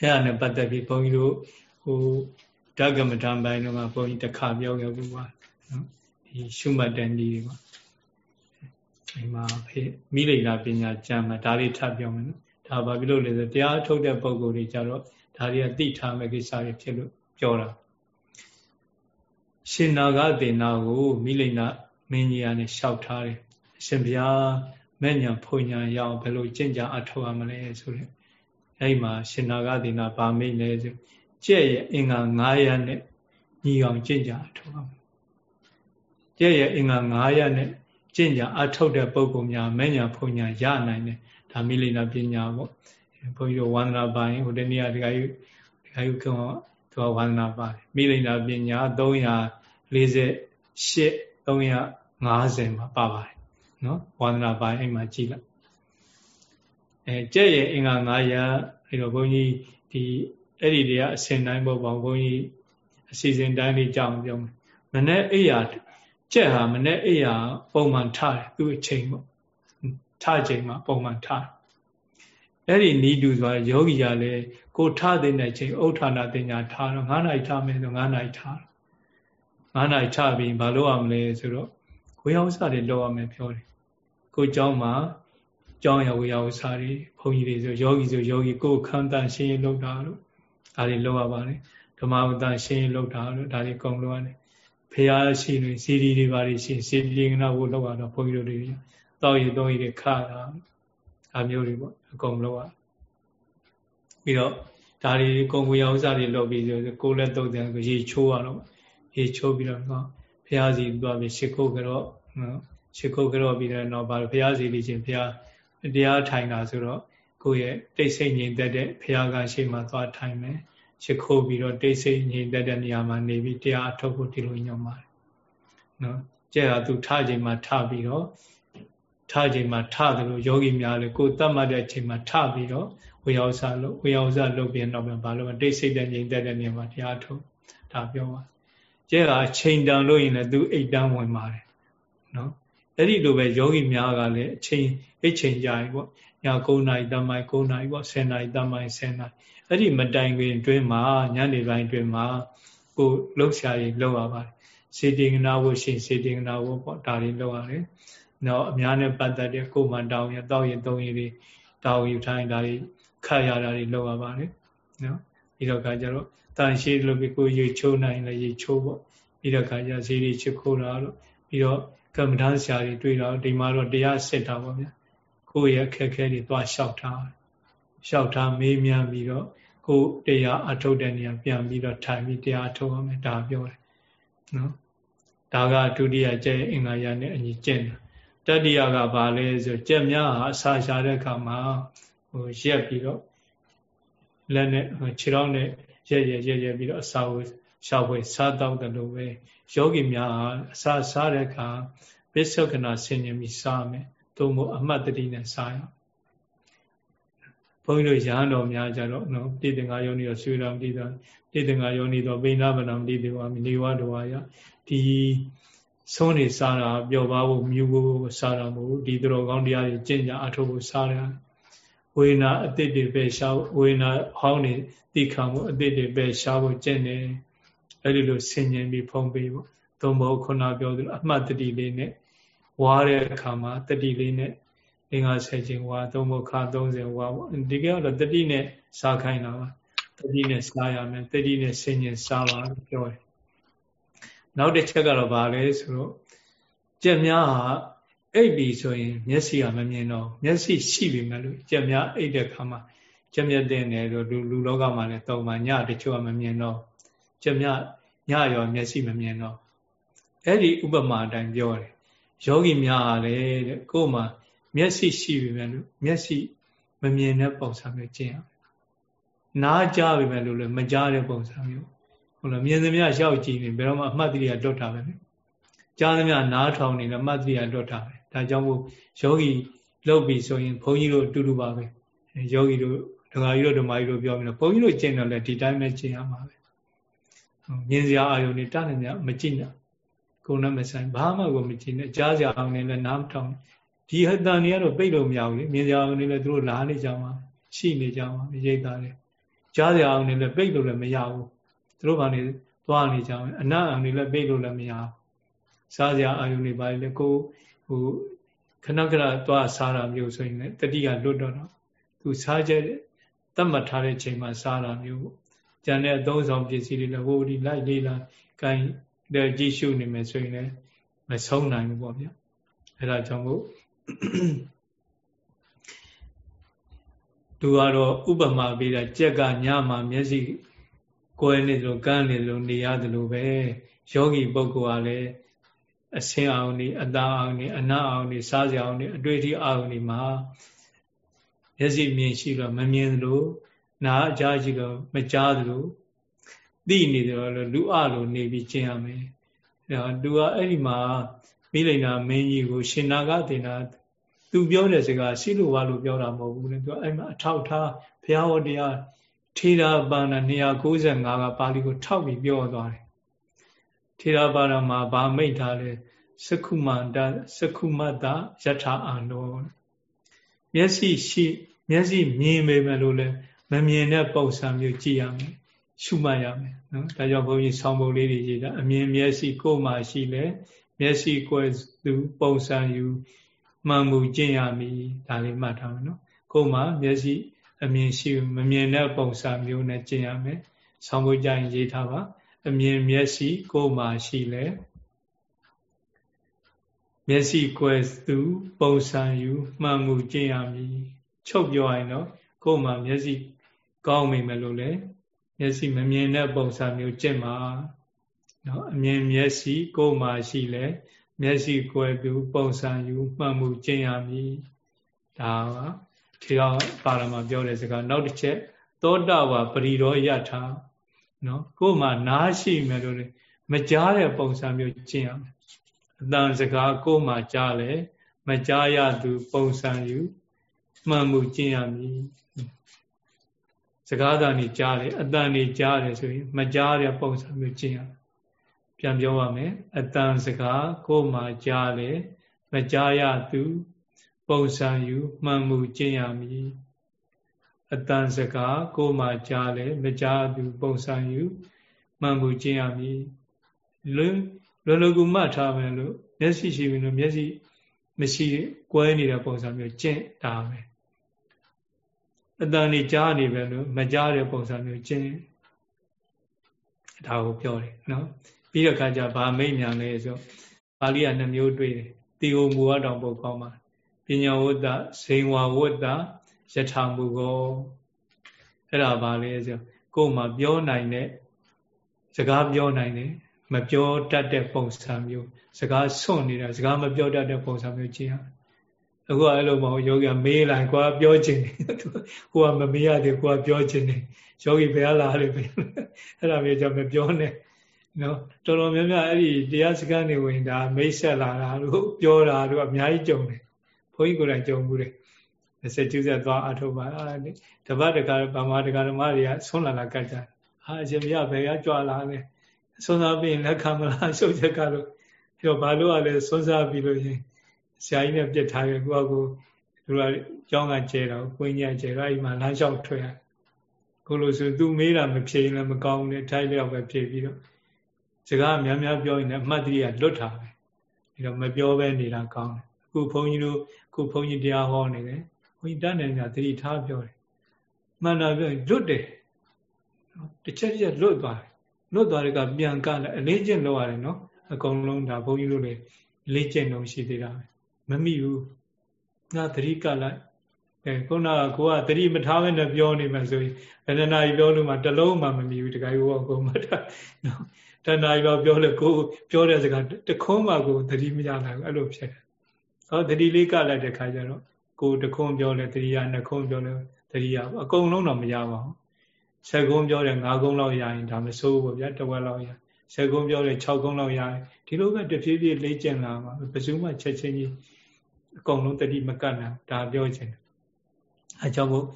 အဲ့ဒါနဲ့ပတ်သက်ပြီးဘုန်းကြီးတို့ဟိုဓကမထံပိုင်းတော့ဘုန်းကြီးတစ်ခါပြောခဲ့ဘူးပါ နော်ဒီရှုမှတ်တဲ့နည်းတွေပါဒီမှာဖေမိလိလာပညာကျမ်းမှာဒါလေးထပ်ပြောမယ်နော်ဒါဘာဖြစ်လို့လဲဆိုတရားထုတ်တဲ့ပုံကိုယ်တွေကြတော့ဒါတွေကသိထားမဲ့ကိစ္စတွေဖြစ်လို့ပြောတာရှင်နာဂဒေနာကိုမိလိနာမင်းကြီးကနေလျှောက်ထားတယ်အရှင်ဘုရားမဲ့ညာဖွညာရအောင်ဘယ်လိုကြင်ကြအထောက်ရမလဲဆိုတဲ့အဲ့မှာရှင်နာဂဒေနာဗာမိတ်လဲဆိုကြဲ့ရဲ့အင်္ဂါ900နဲ့ညီအောင်ကြင်ကြအထောက်ရမ ယ်ကြဲ့ရဲ့အင်္ဂါ900နဲ့ကြင်ကြအထောက်တဲ့ပုံကုများမဲ့ညာဖွညာရနိုင်တယ်ဒါမိလိနာပညာပေါ့ဘုန်းကြီးတို့ဝန္ဒနာပိုင်းဟိုတနေ့ကဒီကယူဒီကယူကသူကဝန္ဒနာပါတယ်မိလိနာပညာ348 350မှာပါပါတယ်နော်ဝါဒနာပိုင်းအဲ့မှာကြည့်လိုက်အဲကြက်ရဲ့အင်္ဂါ9ရာအဲ့တော့ဘုန်းကြီးဒီအဲ့ဒီတွေကအစင်တိုင်းပေါ့ပေါ့ဘုန်းကြီးအစီအစဉ်တိုင်းလေးကြောင်းပြောမယ်မနေ့အိယာ ကြက်ဟာမနေ့အိယာပုံမှန်ထားတယ်သူ့အချိန်ပေါ့ထားချိန်မှာပုံမှန်ထားအဲ့ဒီနီးတူဆိုတာယောဂီကလည်းကိုထားတဲ့ချိန်ဥဋ္ဌာဏတင်ညာထားတော့9နာရီထားမယ်ဆို9နာရီထား9နာရီထားပြီးဘာလို့ရမလဲဆိုတော့ဝေယဝဆတွေလောက်ရမယ်ပြောတယ်ကိုเจ้าမှာကျောင်းရဝေယဝဆတွေဘုန်းကြီးတွေဆိုယောဂီဆိုယောဂီကိုခန္ဓာရှင်းလောက်တာလို့ဒါတွေလောက်ရပါတယ်ဓမ္မဝတ္တရှင်းလောက်တာလို့ဒါတွေကုန်လောက်ရတယ် ဖရာရှိနေစီဒီတွေပါရှိစီဒီငနာကိုလောက်ရတော့ဘုန်းကြီးတို့တွေတောက်ရည်သုံးရည်တွေခါတာဒါမျိုးတွေပေါ့အကုန်လောက်ရပြီးတော့ဒါတွေကုံဝေယဥစ္စာတွေလောက်ပြီးဆိုကိုလည်းတုတ်တယ်ရေချိုးရတော့ရေချိုးပြီးတော့ဘုရားစီသွားပြီးရှ िख ုတ်ကြောနော်ရှ िख ုတ်ကြောပြီးတော့ဘာဘုရားစီလေးချင်းဘုရားတရားထိုင်တာဆိုတော့ကိုယ့်ရဲ့တိတ်ဆိတ်ငြိမ်သက်တဲ့ဘုရားကရှေ့မှာသွားထိုင်မယ် ရှ िख ုတ်ပြီးတော့တိတ်ဆိတ်ငြိမ်သက်တဲ့နေရာမှာနေပြီးတရားအထုတ်ဖို့ဒီလိုညွှန်ပါတယ်နော်ကျဲ့ဟာသူထချိန်မှာထပြီးတော့ထချိန်မှာထတယ်လို့ယောဂီများလေကိုယ်တတ်မှတ်တဲ့အချိန်မှာထပြီးတော့ဝေယောဇလို့ဝေယောဇလုပ်ပြီးတော့ဘာလို့တိတ်ဆိတ်တဲ့ငြိမ်သက်တဲ့နေရာမှာတရားထုတ်ဒါပြောပါကျဲ့ဟာချိန်တန်လို့ရင်လည်းသူအိတ်တန်းဝင်ပါတယ်နော်အဲ့ဒီလိုပဲယောဂီများကလည်းအချိန်အိတ်ချိန်ကြရင်ပေါ့ ည9နာရီတမိုင်9နာရီပေါ့10နာရီတမိုင်10နာရီအဲ့ဒီမတိုင်ခင်အတွင်းမှာညနေပိုင်းအတွင်းမှာကိုလှုပ်ရှားရေးလုပ်ရပါတယ်စေတေငနာဝရှင်စေတေငနာဝပေါ့ဒါတွေလုပ်ရတယ်နော်အများနဲ့ပတ်သက်တဲ့ကိုမှတောင်းရတောက်ရင်သုံးရည်တွေတောင်းယူထိုင်းဒါတွေခတ်ရတာတွေလုပ်ရပါတယ်နော်ပြီးတော့ကကြတော့တန်ရှိလို့ပြီးကိုရေချိုးနိုင်လည်းရေချိုးပေါ့ပြီးတော့ကကြဈေးတွေချစ်ခိုးတာလို့ပြီးတော့ကမ္မဋ္ဌာန်းဆရာတွေတွေ့တော့ဒီမှာတော့တရားစစ်တာပေါ့ဗျာ ကိုယ့်ရဲ့အခက်အခဲတွေသွားလျှောက်ထားလျှောက်ထားမေးမြန်းပြီးတော့ကိုတရားအထုတ်တဲ့နေရာပြန်ပြီးတော့ထိုင်ပြီးတရားအထုတ်ရမယ်ဒါပြောတယ်နော်ဒါကဒုတိယကျဲအင်္ဂါရနဲ့အညီကျင့်တာတတိယကဘာလဲဆိုကြက်များဟာအစာရှာတဲ့အခါမှာဟိုရက်ပြီးတော့လက်နဲ့ခြေထောက်နဲ့ရက်ရက်ရက်ရက်ပြီးတော့အစာကိုရှာဖွေစားတော့တယ်လို့ပဲယောဂီများဟာအစာစားတဲ့အခါပစ္စုကနာဆင်ញင်ပြီးစားမယ် သို့မဟုတ်အမှတ်တတိနဲ့စားရဘုန်းကြီးတို့ရဟန်းတော်များကြတော့နော်တိတင်္ဂါယောနီတော့ဆွေတော်တိတော်တိတင်္ဂါယောနီတော့ပိဏဗနံတိတေဝနေဝတဝါယဒီဆုံးနေစားတာပျော်ပါဖို့မြူဖို့စားတာမဟုတ်ဒီတော်ကောင်းတရားတွေကျင့်ကြအထောက်ဖို့စားတယ်ဝေနာအတိတ်တွေပဲရှားဝေနာဟောင်းနေတိခံဖို့အတိတ်တွေပဲရှားဖို့ကျင့်တယ်အဲ့ဒီလိုဆင်ញင်ပြီးဖုံးပေးပေါ့သုံးဖို့ခုနပြောသလိုအမှတ်တတိလေးနဲ့ ဝါတဲ့အခါမှာတတိလေးနဲ့လင်္ကာဆယ်ခြင်းဝါသုံးဖို့ခါ30ဝါပေါ့ဒီကတော့တတိနဲ့စားခိုင်းတာပါတတိနဲ့စားရမယ်တတိနဲ့ဆင်ញင်စားပါပြောတယ်နောက်တစ်ချက်ကတော့ဗာလဲဆိုတော့ကြက်များဟာအိပ်ပြီဆိုရင် မျက်စိကမမြင်တော့မျက်စိရှိပြီမဲ့လို့ကြက်များအိပ်တဲ့ခါမှာကြက်မြက်တဲ့နယ်လို့လူလူလောကမှာလည်းတောင်းမှညတချို့ကမမြင်တော့ကြက်မြညရောမျက်စိမမြင်တော့အဲ့ဒီဥပမာအတိုင်းပြောတယ် ယောဂီများဟာလေတဲ့ကိုယ်မှာမျက်စိရှိပြီမဲ့လို့မျက်စိမမြင်တဲ့ပုံစံမျိုးကျင့်ရနားကြားပြီမဲ့လို့လည်းမကြားတဲ့ပုံစံမျိုးဟုတ်လားမြင်သမျှရှောက်ကြည့်နေဘယ်တော့မှအမှတ်တရလွတ်တာပဲလေကြားသမျှနားထောင်နေလည်းအမှတ်တရလွတ်တာပဲဒါကြောင့်မို့ယောဂီလုပ်ပြီဆိုရင်ဘုန်းကြီးတို့အတူတူပါပဲယောဂီတို့ဒကာကြီးတို့ဓမ္မကြီးတို့ပြောပြီးတော့ဘုန်းကြီးတို့ကျင့်တော့လည်းဒီတိုင်းပဲကျင့်ရမှာပဲမြင်စရာအာယုန်တွေတတ်နေမြမကြည့်နဲ့ ကိုယ်နဲ့မဆိုင်ဘာမှကိုမကြည့်နဲ့ကြားစရာအောင်နေလည်းနားမထောင်ဒီဟတန်တွေကတော့ပြိတ်လို့မရဘူးလေမြင်စရာအောင်နေလည်းသူတို့လာနေကြမှာရှိနေကြမှာရိတ်သားတယ်ကြားစရာအောင်နေလည်းပြိတ်လို့လည်းမရဘူးသူတို့ကနေသွားနေကြမယ်အနတ်အောင်နေလည်းပြိတ်လို့လည်းမရဘူးစားစရာအာယုန်တွေပါလေကိုဟိုခဏခဏသွားစားတာမျိုးဆိုရင်လည်းတတိကလွတ်တော့တော့သူစားချက်တတ်မှတ်ထားတဲ့ချိန်မှာစားတာမျိုးပေါ့ကျန်တဲ့အသုံးဆောင်ပစ္စည်းတွေလည်းဟိုဒီလိုက်လေးလာကို င်းတဲ့ကြည့်ရှုနေမယ်ဆိုရင်လည်းမဆုံးနိုင်ဘူးပေါ့ဗျာအဲဒါကြောင့်မို့သူကတော့ဥပမာပေးတာကြက်ကညမှာမျက်စိကိုယ်နေသလိုကန်းနေသလိုနေရတယ်လို့ပဲယောဂီပုဂ္ဂိုလ်ကလည်းအဆင်းအောင်နေအသားအောင်နေအနတ်အောင်နေစားစရာအောင်နေအတွေ့အထိအောင်နေမှာမျက်စိမြင်ရှိတော့မမြင်သလိုနားအကြားရှိတော့မကြားသလို သိနေတယ်လို့လူအလိုနေပြီးကျင့်ရမယ်။အဲတော့သူကအဲ့ဒီမှာမိလိန်နာမင်းကြီးကို ရှင်နာဂဒေနာသူပြောတဲ့စကားရှိလို့ဝါလို့ပြောတာမဟုတ်ဘူးလေသူအဲ့မှာအထောက်ထားဘုရားဟောတရားထေရပါဏ295ကပါဠိကို ထောက်ပြီးပြောသွားတယ်ထေရပါဏမှာဗာမိတ်ထားလဲစကုမန္တစကုမတ္တယထာအာနောမျက်စိရှိ မျက်စိမြင်ပေမဲ့လို့လဲမမြင်တဲ့ပုံစံမျိုးကြည့်ရမယ် ရှုမှတ်ရမယ်နော်ဒါကြောင့်ဘုန်းကြီးဆောင်းပုံလေးတွေရေးတာအမြင်မျက်စိကိုယ်မှရှိလဲမျက်စိကိုယ်သူပုံစံယူမှန်မှုကျင့်ရမည်ဒါလေးမှတ်ထားမယ်နော်ကိုယ်မှမျက်စိအမြင်ရှိမမြင်တဲ့ပုံစံမျိုးနဲ့ကျင့်ရမယ်ဆောင်းပုံကြရင်ရေးထားပါအမြင်မျက်စိကိုယ်မှရှိလဲမျက်စိကွယ်သူပုံစံယူမှန်မှုကျင့်ရမည်ချုပ်ပြောရင်တော့ကိုယ်မှမျက်စိကောင်းမိမယ်လို့လေ မျက်စိမမြင်တဲ့ပုံစံမျိုးကျင့်မှာနော်အမြင်မျက်စိကိုယ်မှရှိလဲမျက်စိကွယ်သူပုံစံယူမှန်မှုကျင့်ရမည်ဒါကထေရပါရမပြောတဲ့စကားနောက်တစ်ချက်သောတာဝပရိရောယထာနော်ကိုယ်မှနားရှိမယ်လို့လေမကြားတဲ့ပုံစံမျိုးကျင့်ရမယ်အတန်စကားကိုယ်မှကြားလဲမကြားရသူပုံစံယူမှန်မှုကျင့်ရမည် စကားသာနေကြားတယ်အတန်နေကြားတယ်ဆိုရင်မကြားတဲ့ပုံစံမျိုးကျင့်ရပြန်ပြောပါမယ်အတန်စကားကိုယ်မှကြားတယ်မကြားရသူပုံစံယူမှန်မှုကျင့်ရမည်အတန်စကားကိုယ်မှကြားတယ်မကြားသူပုံစံယူမှန်မှုကျင့်ရမည်လွယ်လွယ်လွယ်ကူမှတ်ထားမယ်လို့မျက်စိရှိပြီလို့မျက်စိမရှိကွဲနေတဲ့ပုံစံမျိုးကျင့်တာပဲ အတန်နေကြားနေပဲလို့မကြားတဲ့ပုံစံမျိုးကျင့်ဒါကိုပြောတယ်နော်ပြီးတော့ခါကျဗာမိတ်မြန်လဲဆိုပါဠိကနှမျိုးတွေ့တယ်တီဟိုမူအတောင်ပုတ်ကောင်းပါပညာဝတ္တဇိန်ဝဝတ္တယထာမူကောအဲ့ဒါပါလေဆိုကိုယ်မှာပြောနိုင်တဲ့စကားပြောနိုင်တယ်မပြောတတ်တဲ့ပုံစံမျိုးစကားဆွန့်နေတာစကားမပြောတတ်တဲ့ပုံစံမျိုးကျင့်ရတယ် အခုအဲ့လိုမဟုတ်ယောဂီကမေးလိုက်ကွာပြောချင်တယ်ကိုကမမေးရသေးကိုကပြောချင်တယ်ယောဂီဘယ်လာလဲပဲအဲ့ဒါမျိုးကြောင့်မပြောနဲ့နော်တော်တော်များများအဲ့ဒီတရားစကားနေဝင်ဒါမိတ်ဆက်လာတာတို့ပြောတာတို့အများကြီးကြုံတယ်ဘုန်းကြီးကိုယ်တိုင်ကြုံဘူးတယ်စက်ကျူးဆက်သွားအထုတ်ပါတပတ်တကာဗမာတကာဓမ္မတွေကဆွန့်လာလာကတ်ကြအာအရှင်မရဘယ်ကကြွလာလဲဆွမ်းစားပြီးလက်ခံမလားရှုပ်ချက်ကတော့ပြီးတော့ဘာလို့ ਆ လဲဆွမ်းစားပြီးလို့ရင် ဆရာကြီးနဲ့ပြစ်ထားရကိုကကိုသူကကြောင်းကကျဲတော့ကိုင်းညာကျဲတော့အဲ့မှာလမ်းလျှောက်ထွက်ရကိုလိုဆိုသူမေးတာမဖြေရင်လည်းမကောင်းနဲ့ထိုက်လျောက်ပဲဖြေပြီးတော့စကားများများပြောရင်လည်းအမှတ်တရလွတ်တာပဲပြီးတော့မပြောဘဲနေတာကောင်းတယ်အခုဘုန်းကြီးတို့အခုဘုန်းကြီးတရားဟောနေတယ်ဘုန်းကြီးတတ်နိုင်တာသတိထားပြောတယ်မှန်တာပြောရင်လွတ်တယ်တစ်ချက်ချက်လွတ်သွားတယ်လွတ်သွားတဲ့ကပြန်ကလည်းအလေးကျင့်လုပ်ရတယ်နော်အကုန်လုံးဒါဘုန်းကြီးတို့လည်းလေးကျင့်လို့ရှိသေးတာပဲ မမိဘူးငါသတိကလိုက်အဲခုနကကိုကသတိမထားဘဲနဲ့ပြောနေမှဆိုရင်ဘယ်နှနာရီပြောလို့မှတလုံးမှမမိဘူးတခါကြီးဘောကိုမတနော်တဏှာကြီးပြောလဲကိုပြောတဲ့စကားတခွန်းမှကိုသတိမရနိုင်ဘူးအဲ့လိုဖြစ်တယ်ဟောသတိလေးကလိုက်တဲ့ခါကျတော့ကိုတခွန်းပြောလဲသတိရနှစ်ခွန်းပြောလဲသတိရအကုန်လုံးတော့မရပါဘူးဆက်ကုန်းပြောတယ်၅ကုန်းလောက်ရရင်ဒါမဆိုးဘူးဗျာတဝက်လောက်ရဆက်ကုန်းပြောတယ်6ကုန်းလောက်ရရင်ဒီလိုပဲတဖြည်းဖြည်းလေ့ကျင့်လာမှာဘယ်သူမှချက်ချင်းကြီး အကုန်လုံးတတိမကတ်နိုင်ဒါပြောချင်တယ်အဲကြောင့်မို့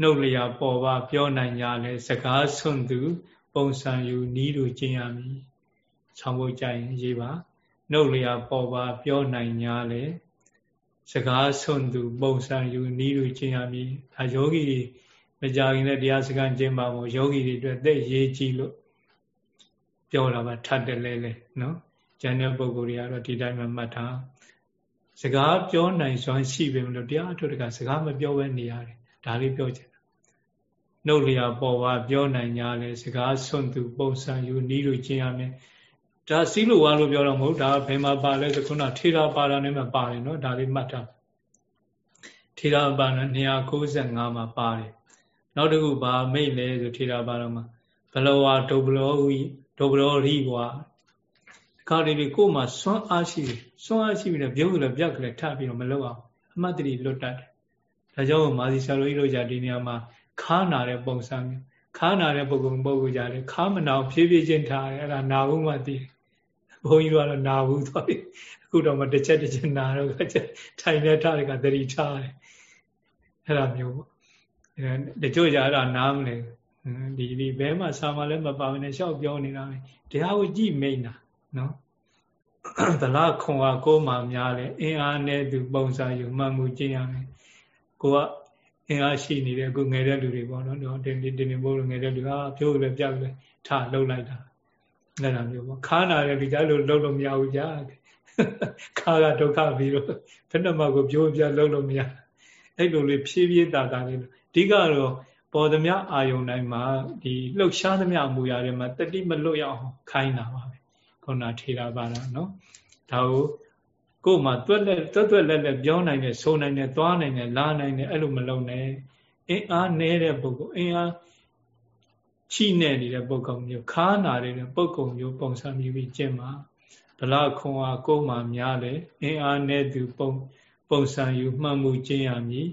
နှုတ်လျာပေါ်ပါပြောနိုင်ကြလဲစကားဆွန့်သူ ပုံစံယူနီးလိုကျင့်ရမည်ဆောင်းဖို့ကြရင်ရေးပါနှုတ်လျာပေါ်ပါပြောနိုင်ကြလဲစကားဆွန့်သူ ပုံစံယူနီးလိုကျင့်ရမည်ဒါယောဂီမကြခင်တဲ့တရားစကားကျင့်ပါမို့ယောဂီတွေအတွက်သိရေးကြည့်လို့ပြောတာပါထပ်တယ်လဲလဲနော်ကျန်တဲ့ပုဂ္ဂိုလ်တွေကတော့ဒီတိုင်းမှမှတ်ထား စကားပြောနိုင်စွမ်းရှိပေမလို့တရားအထုတ်တကစကားမပြောဘဲနေရတယ်ဒါလေးပြောချင်တာနှုတ်လျာပေါ်ပါပြောနိုင်냐လဲစကားဆွန့်သူပုံစံယူနီးလို့ကျင့်ရမယ်ဒါစီးလို့ဝါလို့ပြောတော့မဟုတ်ဒါဘယ်မှာပါလဲဆိုခုနထေရပါဒနဲ့မှပါတယ်နော်ဒါလေးမှတ်ထားထေရပါဒ295မှာပါတယ်နောက်တစ်ခုဘာမိတ်လဲဆိုထေရပါဒမှာဘလဝဒုဘလောဝိဒုဘလောရိဝါ ခါလေးကိုယ်မှာစွမ်းအားရှိတယ်စွမ်းအားရှိပြီးတော့ပြုံးလို့ပြက်ကလေးထပ်ပြီးတော့မလုပ်အောင်အမှတ်တရလွတ်တတ်တယ်ဒါကြောင့်မာစီဆရာတော်ကြီးတို့じゃဒီနေရာမှာခါနာတဲ့ပုံစံမျိုးခါနာတဲ့ပုဂ္ဂိုလ်ပုဂ္ဂိုလ်ကြတယ်ခါမနာဖြည်းဖြည်းချင်းထားတယ်အဲ့ဒါနာဘူးမှသိတယ်ဘုန်းကြီးကတော့နာဘူးသွားပြီအခုတော့မှတစ်ချက်တစ်ချက်နာတော့ထိုင်နေထားတယ်ကသတိထားတယ်အဲ့လိုမျိုးပေါ့တချို့ကြအဲ့ဒါနားမလဲဒီဒီဘဲမှာစာမလည်းမပါဘဲနဲ့ရှောက်ပြောနေတာပဲတရားကိုကြည့်မိန်တာ နော်ဗလာခွန်အားကိုမှများလဲအင်အားနဲ့သူပုံစံယူမှတ်မှုကျင့်ရမယ်ကိုကအင်အားရှိနေတဲ့အခုငယ်တဲ့လူတွေပေါ့နော်ဒီဒီဒီနေဘိုးလိုငယ်တဲ့လူဟာဖြိုးလည်းပြောက်လည်းထလှုပ်လိုက်တာအဲ့ဒါမျိုးပေါ့ခါနာတယ်ဒီကြလို့လှုပ်လို့မရဘူးကြာခါကဒုက္ခပြီးတော့ဘယ်နှမကိုပြိုးပြလှုပ်လို့မရအဲ့လိုလေးဖြည်းဖြည်းတာတာလေးအဓိကတော့ပေါ်သမျှအာယုန်တိုင်းမှာဒီလှုပ်ရှားသမျှမူရာတွေမှာတတိမလွတ်ရအောင်ခိုင်းတာပါပဲ ခုနထေရပါတာနော်ဒါကိုကို့မှာတွက်လက်တွက်တွက်လက်လက်ပြောနိုင်တယ်ဆိုနိုင်တယ်သွားနိုင်တယ်လာနိုင်တယ်အဲ့လိုမလုပ်နဲ့အင်းအားနည်းတဲ့ပုဂ္ဂိုလ်အင်းအားချိနေနေတဲ့ပုဂ္ဂိုလ်မျိုးခါနာနေတဲ့ပုဂ္ဂိုလ်မျိုးပုံစံမျိုးပြီးကျင့်မှာဗလာခွန်အားကို့မှာများတယ်အင်းအားနည်းသူပုံပုံစံယူမှတ်မှုကျင့်ရမည်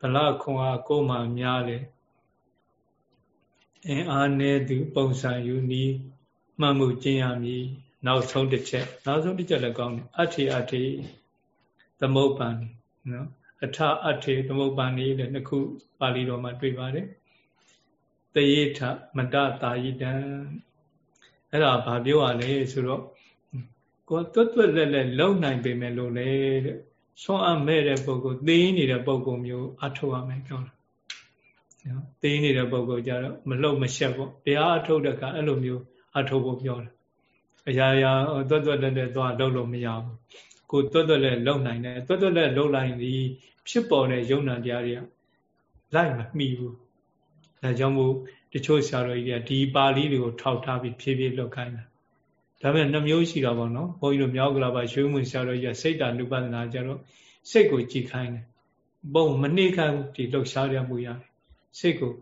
ဗလာခွန်အားကို့မှာများတယ်အင်းအားနည်းသူပုံစံယူနီး မှတ်မှုကျင့်ရမည်နောက်ဆုံးတစ်ချက်နောက်ဆုံးတစ်ချက်လည်းကောင်းတယ်အထေအထေသမုပ္ပန်နော်အထအထေသမုပ္ပန်လေးလည်းနှစ်ခုပါဠိတော်မှာတွေ့ပါတယ်တယေထမတတာယိတံအဲ့ဒါဘာပြောရလဲဆိုတော့ကိုယ်တွတ်တွတ်လက်လက်လုံနိုင်ပေမဲ့လို့လေတဲ့ဆွမ်းအမဲ့တဲ့ပုဂ္ဂိုလ်သိနေတဲ့ပုဂ္ဂိုလ်မျိုးအထောက်ရမယ်ပြောတာနော်သိနေတဲ့ပုဂ္ဂိုလ်ကြတော့မလုံမရှက်ပေါ့တရားအထုတ်တဲ့ကအဲ့လိုမျိုး အထုတ်ဖို့ပြောတာအရာရာတွတ်တွတ်လက်လက်သွားလှုပ်လို့မရဘူးကိုတွတ်တွတ်လက်လှုပ်နိုင်တယ်တွတ်တွတ်လက်လှုပ်လိုက်ပြီးဖြစ်ပေါ်တဲ့ယုံနာတရားတွေကလိုက်မမှီဘူးဒါကြောင့်မို့တချို့ဆရာတော်ကြီးတွေကဒီပါဠိတွေကိုထောက်ထားပြီးဖြည်းဖြည်းလှုပ်ခိုင်းတာဒါပေမဲ့နှမျိုးရှိတာပေါ့နော်ဘုန်းကြီးတို့မြောက်ကလာပါရွှေမွန်ဆရာတော်ကြီးကစိတ်တ ानु ပဒနာကြတော့စိတ်ကိုကြည်ခိုင်းတယ်ပုံမနှိမ့်ခိုင်းဒီလှုပ်ရှားရမှုရတယ်စိတ်ကို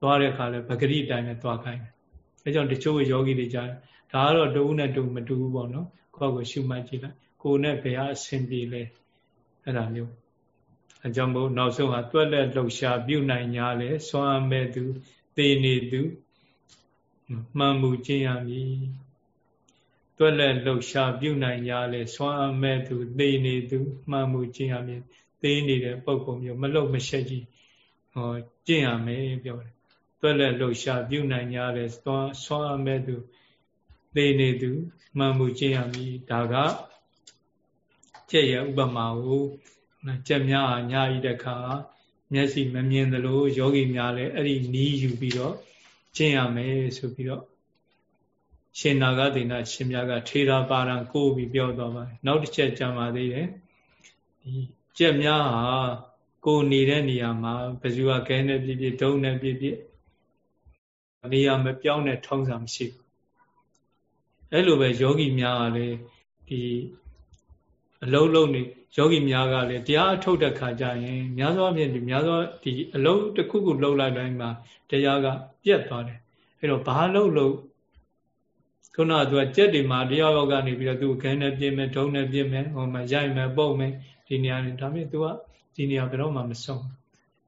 သွားတဲ့အခါလဲပဂရိတိုင်းနဲ့သွားခိုင်းတယ် အဲကြောင့်တချို့ယောဂီတွေကြားဒါကတော့တဦးနဲ့တူမတူဘူးပေါ့နော်ကိုယ့်ကိုရှုမှတ်ကြည့်လိုက်ကိုယ်နဲ့ဘယ်ဟာအဆင်ပြေလဲအဲ့ဒါမျိုးအကြောင်းမို့နောက်ဆုံးဟာတွက်လက်လှုပ်ရှားပြုနိုင်냐လဲစွမ်းအမဲ့သူသေနေသူမှန်မှုကျင့်ရမည်တွက်လက်လှုပ်ရှားပြုနိုင်냐လဲစွမ်းအမဲ့သူသေနေသူမှန်မှုကျင့်ရမည်သေနေတဲ့ပုံပုံမျိုးမလှုပ်မရှက်ကြီးဟောကျင့်ရမယ်ပြောတယ် တွက်လက်လှုပ်ရှားပြုနိုင်냐လဲစွမ်းစွမ်းအမဲ့သူသေနေသူမှန်မှုကျင့်ရမည်ဒါကကျက်ရဲ့ဥပမာကိုကျက်များညာဤတခါမျက်စိမမြင်သလိုယောဂီများလည်းအဲ့ဒီနီးယူပြီးတော့ကျင့်ရမယ်ဆိုပြီးတော့ရှင်နာဂဒေနာရှင်များကထေရပါရံကိုပြီးပြောသွားပါတယ်နောက်တစ်ချက်ကြံပါသေးတယ်ဒီကျက်များဟာကိုနေတဲ့နေရာမှာဘယ်သူကခဲနဲ့ပြည့်ပြည့်ဒုံနဲ့ပြည့်ပြည့် နေရာမပြောင်းတဲ့ထုံးစံမရှိဘူးအဲ့လိုပဲယောဂီများကလည်းဒီအလုံးလုံးနေယောဂီများကလည်းတရားအထုတ်တဲ့ခါကျရင်များသောအားဖြင့်ဒီများသောဒီအလုံးတစ်ခုခုလှုပ်လိုက်တိုင်းမှာတရားကပြတ်သွားတယ်အဲ့တော့ဘာလှုပ်လို့ခုနကသူကကြက်တွေမှာတရားယောက်ကနေပြီးတော့သူခဲနဲ့ပြင်းမယ်ဒုံနဲ့ပြင်းမယ်ဟိုမှာရိုက်မယ်ပုတ်မယ်ဒီနေရာတွေဒါပေမဲ့သူကဒီနေရာဘယ်တော့မှမဆုံး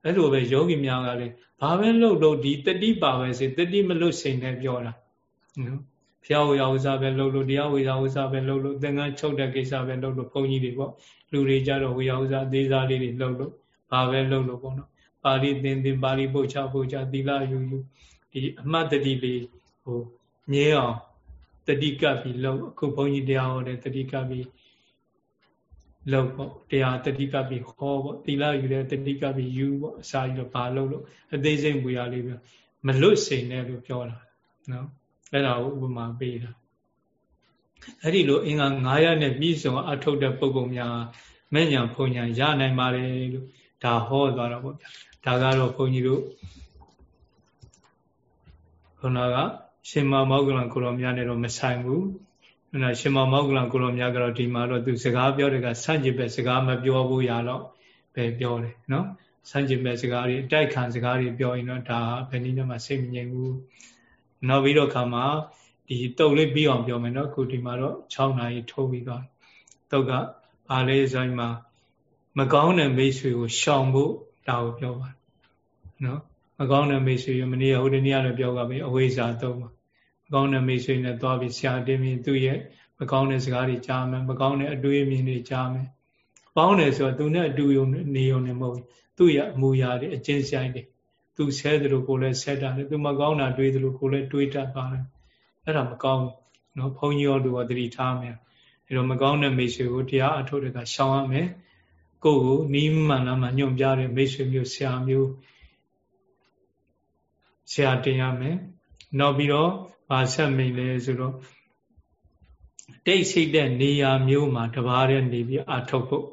အဲ့လိုပဲယောဂီများကလည်းဘာပဲလှုပ်လို့ဒီတတိပါပဲစေတတိမလွတ်စိန်နဲ့ပြောတာနော်ဘုရားဝေယဝဇပဲလှုပ်လို့တရားဝေယဝဇပဲလှုပ်လို့သင်္ကန်းချုပ်တဲ့ကိစ္စပဲလှုပ်လို့ဘုန်းကြီးတွေပေါ့လူတွေကြတော့ဝေယဝဇအသေးစားလေးတွေလှုပ်လို့ဘာပဲလှုပ်လို့ပေါ့နော်ပါဠိသင်သင်ပါဠိပုတ်ချပုတ်ချသီလယူယူဒီအမှတ်တတိလေးဟိုမြဲအောင်တတိကပ်ပြီးလှုပ်အခုဘုန်းကြီးတရားဟောတဲ့တတိကပ်ပြီး လှုပ်ပေါ့တရားတတိကပ်ပြီးဟောပေါ့သီလယူတဲ့တတိကပ်ပြီးယူပေါ့အစာယူတော့ဘာလှုပ်လို့အသေးစိတ်မူရလေးပဲမလွတ်စိန်နဲ့လို့ပြောတာနော်အဲ့ဒါကိုဥပမာပေးတာအဲ့ဒီလိုအင်္ဂါ900နဲ့ပြည့်စုံအထုတ်တဲ့ပုံပုံများမဲ့ညာဖုန်ညာရနိုင်ပါတယ်လို့ဒါဟောသွားတော့ဗောဗျာဒါကတော့ဘုန်းကြီးတို့ခုနကရှင်မမောကလံကိုရောများနဲ့တော့မဆိုင်ဘူး ခုနရှင်မမောကလံကိုရောများကတော့ဒီမှာတော့သူစကားပြောတဲ့ကဆန့်ကျင်ဘက်စကားမပြောဘူးရတော့ပဲပြောတယ်နော်ဆန့်ကျင်ဘက်စကားတွေအတိုက်ခံစကားတွေပြောရင်တော့ဒါဘယ်နည်းနဲ့မှစိတ်မငြိမ်ဘူးနောက်ပြီးတော့ခါမှာဒီတုပ်လေးပြီးအောင်ပြောမယ်နော်ခုဒီမှာတော့6နာရီထိုးပြီးသွားတုပ်ကဘာလဲဆိုရင်မှာမကောင်းတဲ့မိတ်ဆွေကိုရှောင်ဖို့ဒါကိုပြောပါနော်မကောင်းတဲ့မိတ်ဆွေရမနေ့ဟိုတနေ့ကလည်းပြောကြပြီအဝိဇ္ဇာတုံးပါမ ကောင်းတဲ့မိတ်ဆွေနဲ့သွားပြီးဆရာတင်ပြီးသူ့ရဲ့မကောင်းတဲ့စကားတွေကြားမယ်မကောင်းတဲ့အတွေးအမြင်တွေကြားမယ်ပေါင်းတယ်ဆိုတော့သူနဲ့အတူယုံနေုံနဲ့မဟုတ်သူ့ရဲ့အမူအရာတွေအကျဉ်းဆိုင်တွေသူဆဲတယ်လို့ကိုလည်းဆဲတာတယ်သူမကောင်းတာတွေးတယ်လို့ကိုလည်းတွေးတတ်ပါတယ်အဲ့ဒါမကောင်းနော်ဘုန်းကြီးရောသူကသတိထားမယ်အဲ့တော့မကောင်းတဲ့မိတ်ဆွေကိုတရားအထုတ်တဲ့ကရှောင်ရမယ်ကိုယ့်ကိုနီးမှန်လားမှညွန့်ပြတဲ့မိတ်ဆွေမျိုးဆရာမျိုးဆရာတင်ရမယ်နောက်ပြီးတော့ ဗာဆက်မိန်လဲဆိုတော့တိတ်ဆိတ်တဲ့နေရာမျိုးမှာတဘာတဲ့နေပြီးအထုတ်ဖို့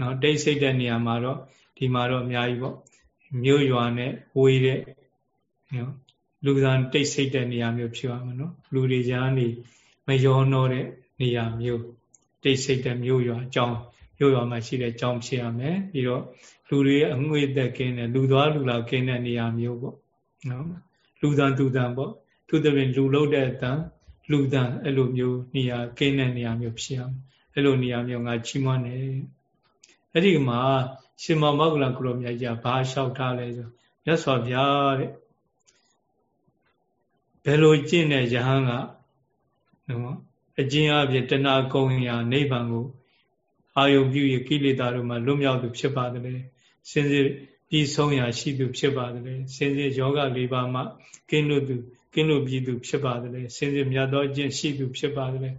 နော်တိတ်ဆိတ်တဲ့နေရာမှာတော့ဒီမှာတော့အများကြီးပေါ့မြို့ရွာနဲ့ဝေးတဲ့နော်လူသားတိတ်ဆိတ်တဲ့နေရာမျိုးဖြစ်ရမှာနော်လူတွေကြားနေမယောနောတဲ့နေရာမျိုးတိတ်ဆိတ်တဲ့မြို့ရွာအကြောင်းမြို့ရွာမှာရှိတဲ့အကြောင်းဖြစ်ရမယ်ပြီးတော့လူတွေအငွေ့သက်ကင်းတဲ့လူသွားလူလာကင်းတဲ့နေရာမျိုးပေါ့နော်လူသားသူသားပေါ့ သူတပင်လူလုံးတဲ့အတန်လူသားအဲ့လိုမျိုးနေရာကင်းတဲ့နေရာမျိုးဖြစ်ရမယ်အဲ့လိုနေရာမျိုးငါချီးမွမ်းတယ်အဲ့ဒီမှာရှင်မောဂလကုလိုမြတ်ကြီးကဘာလျှောက်ထားလဲဆိုမြတ်စွာဘုရားတဲ့ဘယ်လိုကျင့်တဲ့ယဟန်ကနော်အကျဉ်းအပြည့်တဏှာကုံရာနိဗ္ဗာန်ကိုအာယုပြုရကိလေသာတို့မှလွတ်မြောက်သူဖြစ်ပါတယ်စင်စစ်ပြီးဆုံးရာရှိသူဖြစ်ပါတယ်စင်စစ်ယောဂ၄ပါးမှကင်းလို့သူ ကင်းလို့ပြီးသူဖြစ်ပါတယ်စင်စစ်မြတ်သောအကျင့်ရှိသူဖြစ်ပါတယ်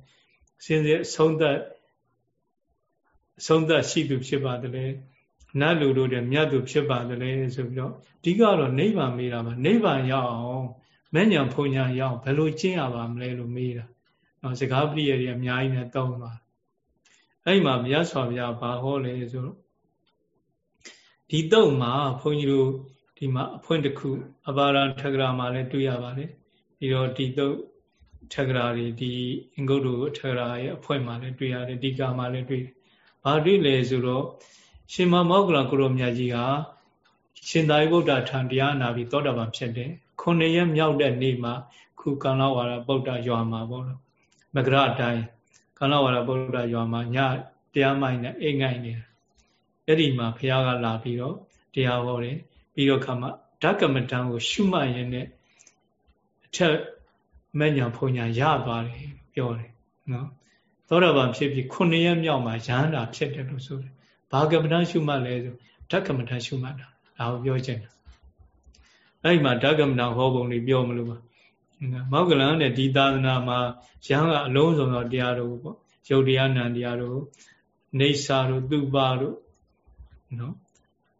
စင်စစ်အဆုံးသတ်အဆုံးသတ်ရှိသူဖြစ်ပါတယ်နတ်လူတို့တဲ့မြတ်သူဖြစ်ပါတယ်ဆိုပြီးတော့အဓိကတော့နိဗ္ဗာန်မေးတာပါနိဗ္ဗာန်ရောက်အောင်မဲ့ညာဖုန်ညာရောက်ဘယ်လိုကျင့်ရပါမလဲလို့မေးတာနော်စကားပြည့်ရည်အများကြီးနဲ့တောင်းသွားအဲ့မှာမြတ်စွာဘုရားဘာဟောလဲဆိုတော့ဒီတုတ်မှာဘုန်းကြီးတို့ဒီမှာအဖွင့်တစ်ခုအပါရံထကရာမှာလည်းတွေ့ရပါတယ် ပြီးတော့ဒီတုတ်ထကရာတွေဒီအင်္ဂုတ္တထကရာရဲ့အဖွင့်မှာလည်းတွေ့ရတယ်ဒီကာမှာလည်းတွေ့ဘာတွေ့လဲဆိုတော့ရှင်မမောကလကုရောမြတ်ကြီးဟာရှင်သာရိပုတ္တထံတရားနာပြီးသောတာပန်ဖြစ်တယ်ခုနှစ်ရက်မြောက်တဲ့နေ့မှာခုကံလဝါရပုဒ္ဒရွာမှာပေါ့လို့မကရအတိုင်းကံလဝါရပုဒ္ဒရွာမှာညတရားမိုင်းနဲ့အိမ်ငိုင်းနေတာအဲ့ဒီမှာဘုရားကလာပြီးတော့တရားဟောတယ်ပြီးတော့ခါမှဓကမတံကိုရှုမှတ်ရင်းနဲ့အ ထက်မညာဖုန်ညာရသွားတယ်ပြောတယ်နော်သောတာပန်ဖြစ်ပြီးခုနှစ်ရက်မြောက်မှာရဟန္တာဖြစ်တယ်လို့ဆိုတယ်ဘာကမ္မဋ္ဌာန်းရှုမှတ်လဲဆိုဓကမ္မဋ္ဌာန်းရှုမှတ်တာဒါကိုပြောချင်တာအဲ့ဒီမှာဓကမ္မဋ္ဌာန်းဟောပုံလေးပြောမလို့ပါမောက္ကလန်နဲ့ဒီသာသနာမှာရဟန်းကအလုံးစုံသောတရားတို့ပေါ့ယုတ်တရားနံတရားတို့နေစာတို့သူပါတို့နော်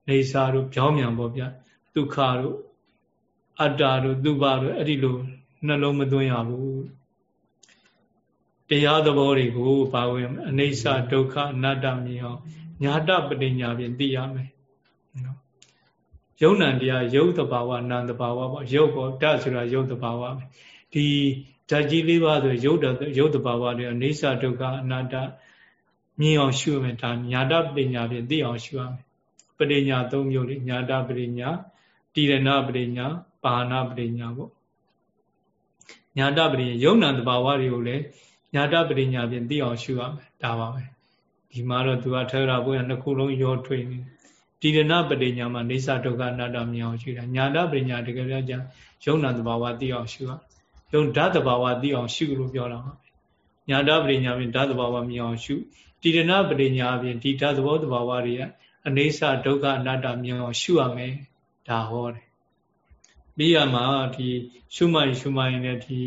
နေစာတို့ပြောင်းမြန်ပေါ့ဗျဒုက္ခတို့ အတ္တတို့သူပါတို့အဲ့ဒီလိုနှလုံးမသွင်းရဘူးတရားသဘောတွေကိုဘာဝင်အနေစာဒုက္ခအနတ္တမြင်အောင်ညာတပဋိညာဖြင့်သိရမယ်နော်ယုံ nant တရားယုတ်တဘာဝနံတဘာဝပေါ့ယုတ်ပေါ့ဓာတ်ဆိုတာယုတ်တဘာဝပဲဒီဓာတ်ကြီးလေးပါဆိုယုတ်တယုတ်တဘာဝတွေအိသဒုက္ခအနတ္တမြင်အောင်ရှုမယ်ဒါညာတပဋိညာဖြင့်သိအောင်ရှုရမယ်ပဋိညာ၃မျိုးလေညာတပဋိညာတိရဏပဋိညာ ပါဏပဋိညာပေါ့ညာတပဋိညာယုံ nant တဘာဝတွေကိုလည်းညာတပဋိညာဖြင့်သိအောင်ရှုရမယ်ဒါပါပဲဒီမှာတော့သူကထေရဘုရားနှစ်ခုလုံးရောထွေနေတိရဏပဋိညာမှာနေသဒုက္ခအနတ္တမြင်အောင်ရှုတာညာတပဋိညာတကယ်ပြောကြယုံနာတဘာဝသိအောင်ရှုရယုံဓာတ်တဘာဝသိအောင်ရှုလို့ပြောတာပါညာတပဋိညာဖြင့်ဓာတ်တဘာဝမြင်အောင်ရှုတိရဏပဋိညာဖြင့်ဒီဓာတ်သဘောတဘာဝတွေကနေသဒုက္ခအနတ္တမြင်အောင်ရှုရမယ်ဒါဟောတယ် ပြီးရမှာဒီရှုမှန်ရှုမှန်နဲ့ဒီ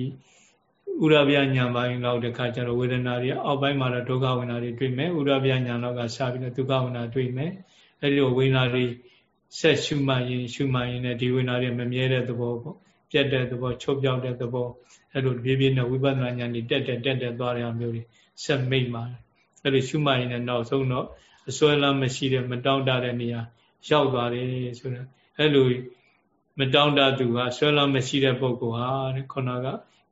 ဥရဗျညာပိုင်းလောက်တခါကျတော့ဝေဒနာတွေအောက်ပိုင်းမှာတော့ဒုက္ခဝေဒနာတွေတွေ့မယ်ဥရဗျညာလောက်ကစပြီးတော့ဒုက္ခဝေဒနာတွေ့မယ်အဲဒီလိုဝေဒနာတွေဆက်ရှုမှတ်ရင်ရှုမှတ်ရင်လည်းဒီဝေဒနာတွေမမြဲတဲ့သဘောပေါ့ပြတ်တဲ့သဘောချုပ်ပြောက်တဲ့သဘောအဲလိုပြေးပြေးနဲ့ဝိပဿနာဉာဏ်ကြီးတက်တက်တက်တက်သွားတဲ့အမျိုးတွေဆက်မိတ်ပါအဲလိုရှုမှတ်ရင်လည်းနောက်ဆုံးတော့အစွဲလမ်းမရှိတဲ့မတောင့်တတဲ့နေရာရောက်သွားတယ်ဆိုတော့အဲလို မတောင့်တသူကဆွဲလမ်းမရှိတဲ့ပုဂ္ဂိုလ်ဟာခုနက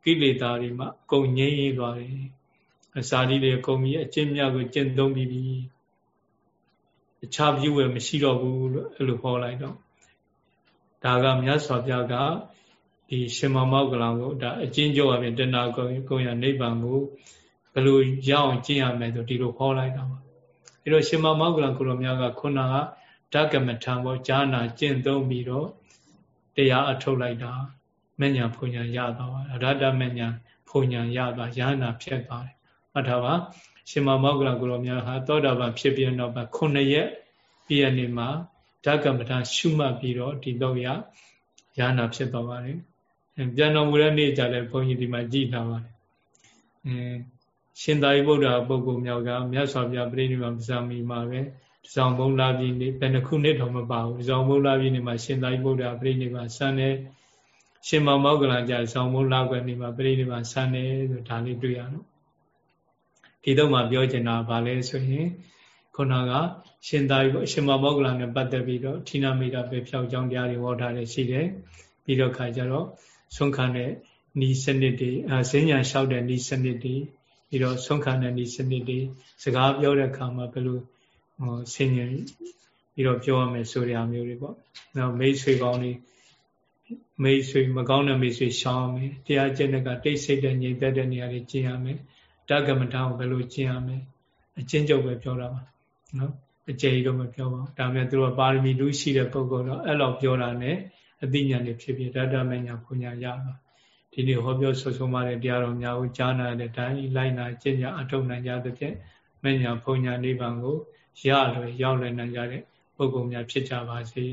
ကိလေသာတွေမှအကုန်ငြိမ်းရေးသွားတယ်အစာတိတွေအကုန်ပြီးအကျင့်မြတ်ကိုကျင့်သုံးပြီးပြီအခြားပြုဝယ်မရှိတော့ဘူးလို့အဲ့လိုဟောလိုက်တော့ဒါကမြတ်စွာဘုရားကဒီရှင်မောကလံကိုဒါအကျဉ်းချုပ်အပြင်တဏှာကိုကိုရနိဗ္ဗာန်ကိုဘယ်လိုရအောင်ကျင့်ရမယ်ဆိုဒီလိုဟောလိုက်တာပါအဲ့တော့ရှင်မောကလံကိုရောမြတ်ကခုနကဓကမထံပေါ်ဈာနာကျင့်သုံးပြီးတော့ တရားအထုတ်လိုက်တာမဉ္ဇဏ်ဖုန်ညာရသွားပါအရဟတမဉ္ဇဏ်ဖုန်ညာရသွားယန္နာဖြစ်သွားတယ်မှတ်ထားပါရှင်မမောက္ကလကိုရောများဟာသောတာပန်ဖြစ်ပြီးတော့9ရက်ပြည့်နေ့မှာဓကမ္မထာရှုမှတ်ပြီးတော့ဒီတော့ရရဟနာဖြစ်သွားပါတယ်ပြန်တော်မူတဲ့နေ့ကြလည်းဘုန်းကြီးဒီမှာကြည်ထားပါတယ်အင်းရှင်သာရိပုတ္တရာပုဂ္ဂိုလ်မြောက်ကမြတ်စွာဘုရားပြိဋိဘံပဇာမီမှာပဲ တစောင်းဘုံလာပြီးနေဘယ်နှခုနှစ်တော့မပါဘူးတစောင်းဘုံလာပြီးနေမှာရှင်သာရိပုတ္တရာပြိဋိဘံဆန်းတယ်ရှင်မောင်မောက္ကလကြစောင်းဘုံလာွယ်နေမှာပြိဋိဘံဆန်းတယ်ဆိုဒါလေးတွေ့ရတော့ဒီတော့မှပြောချင်တာဗာလဲဆိုရင်ခုနကရှင်သာရိပုရှင်မောင်မောက္ကလနဲ့ပတ်သက်ပြီးတော့ဌိနမိတာပဲဖြောက်ကြောင်းတရားတွေဟောထားတယ်ရှိတယ်ပြီးတော့ခါကြတော့ဆုံးခံတဲ့ဤစနစ်တွေအဲဈဉ္ညာလျှောက်တဲ့ဤစနစ်တွေပြီးတော့ဆုံးခံတဲ့ဤစနစ်တွေစကားပြောတဲ့အခါမှာဘယ်လိုဟို ဆင်ញင်ပြီးတော့ပြောရမယ်ဆိုတဲ့အမျိုးတွေပေါ့။နောက်မိတ်ဆွေကောင်းတွေမိတ်ဆွေမကောင်းတဲ့မိတ်ဆွေရှောင်းမယ်။တရားကျင့်တဲ့ကတိတ်ဆိတ်တဲ့ညီသက်တဲ့နေရာတွေကျင့်ရမယ်။တက္ကမထကိုဘယ်လိုကျင့်ရမယ်။အချင်းချုပ်ပဲပြောတာပါ။နော်။အကျယ်ကြီးတော့မပြောပါဘူး။ဒါပေမဲ့သူတို့ပါရမီလူရှိတဲ့ပုဂ္ဂိုလ်တော့အဲ့လောက်ပြောတာနဲ့အသိဉာဏ်တွေဖြစ်ဖြစ်ဓာတမညာပူညာရပါဒီနေ့ဟောပြောဆွဆုံးမတဲ့တရားတော်များကိုကြားနာတဲ့တိုင်းလိုက်နာကျင့်ကြအထောက်နိုင်ကြသဖြင့်မညာဘုံညာနိဗ္ဗာန်ကို ရလွယ်ရောက်လွယ်နိုင်ကြတဲ့ပုဂ္ဂိုလ်များဖြစ်ကြပါစေ။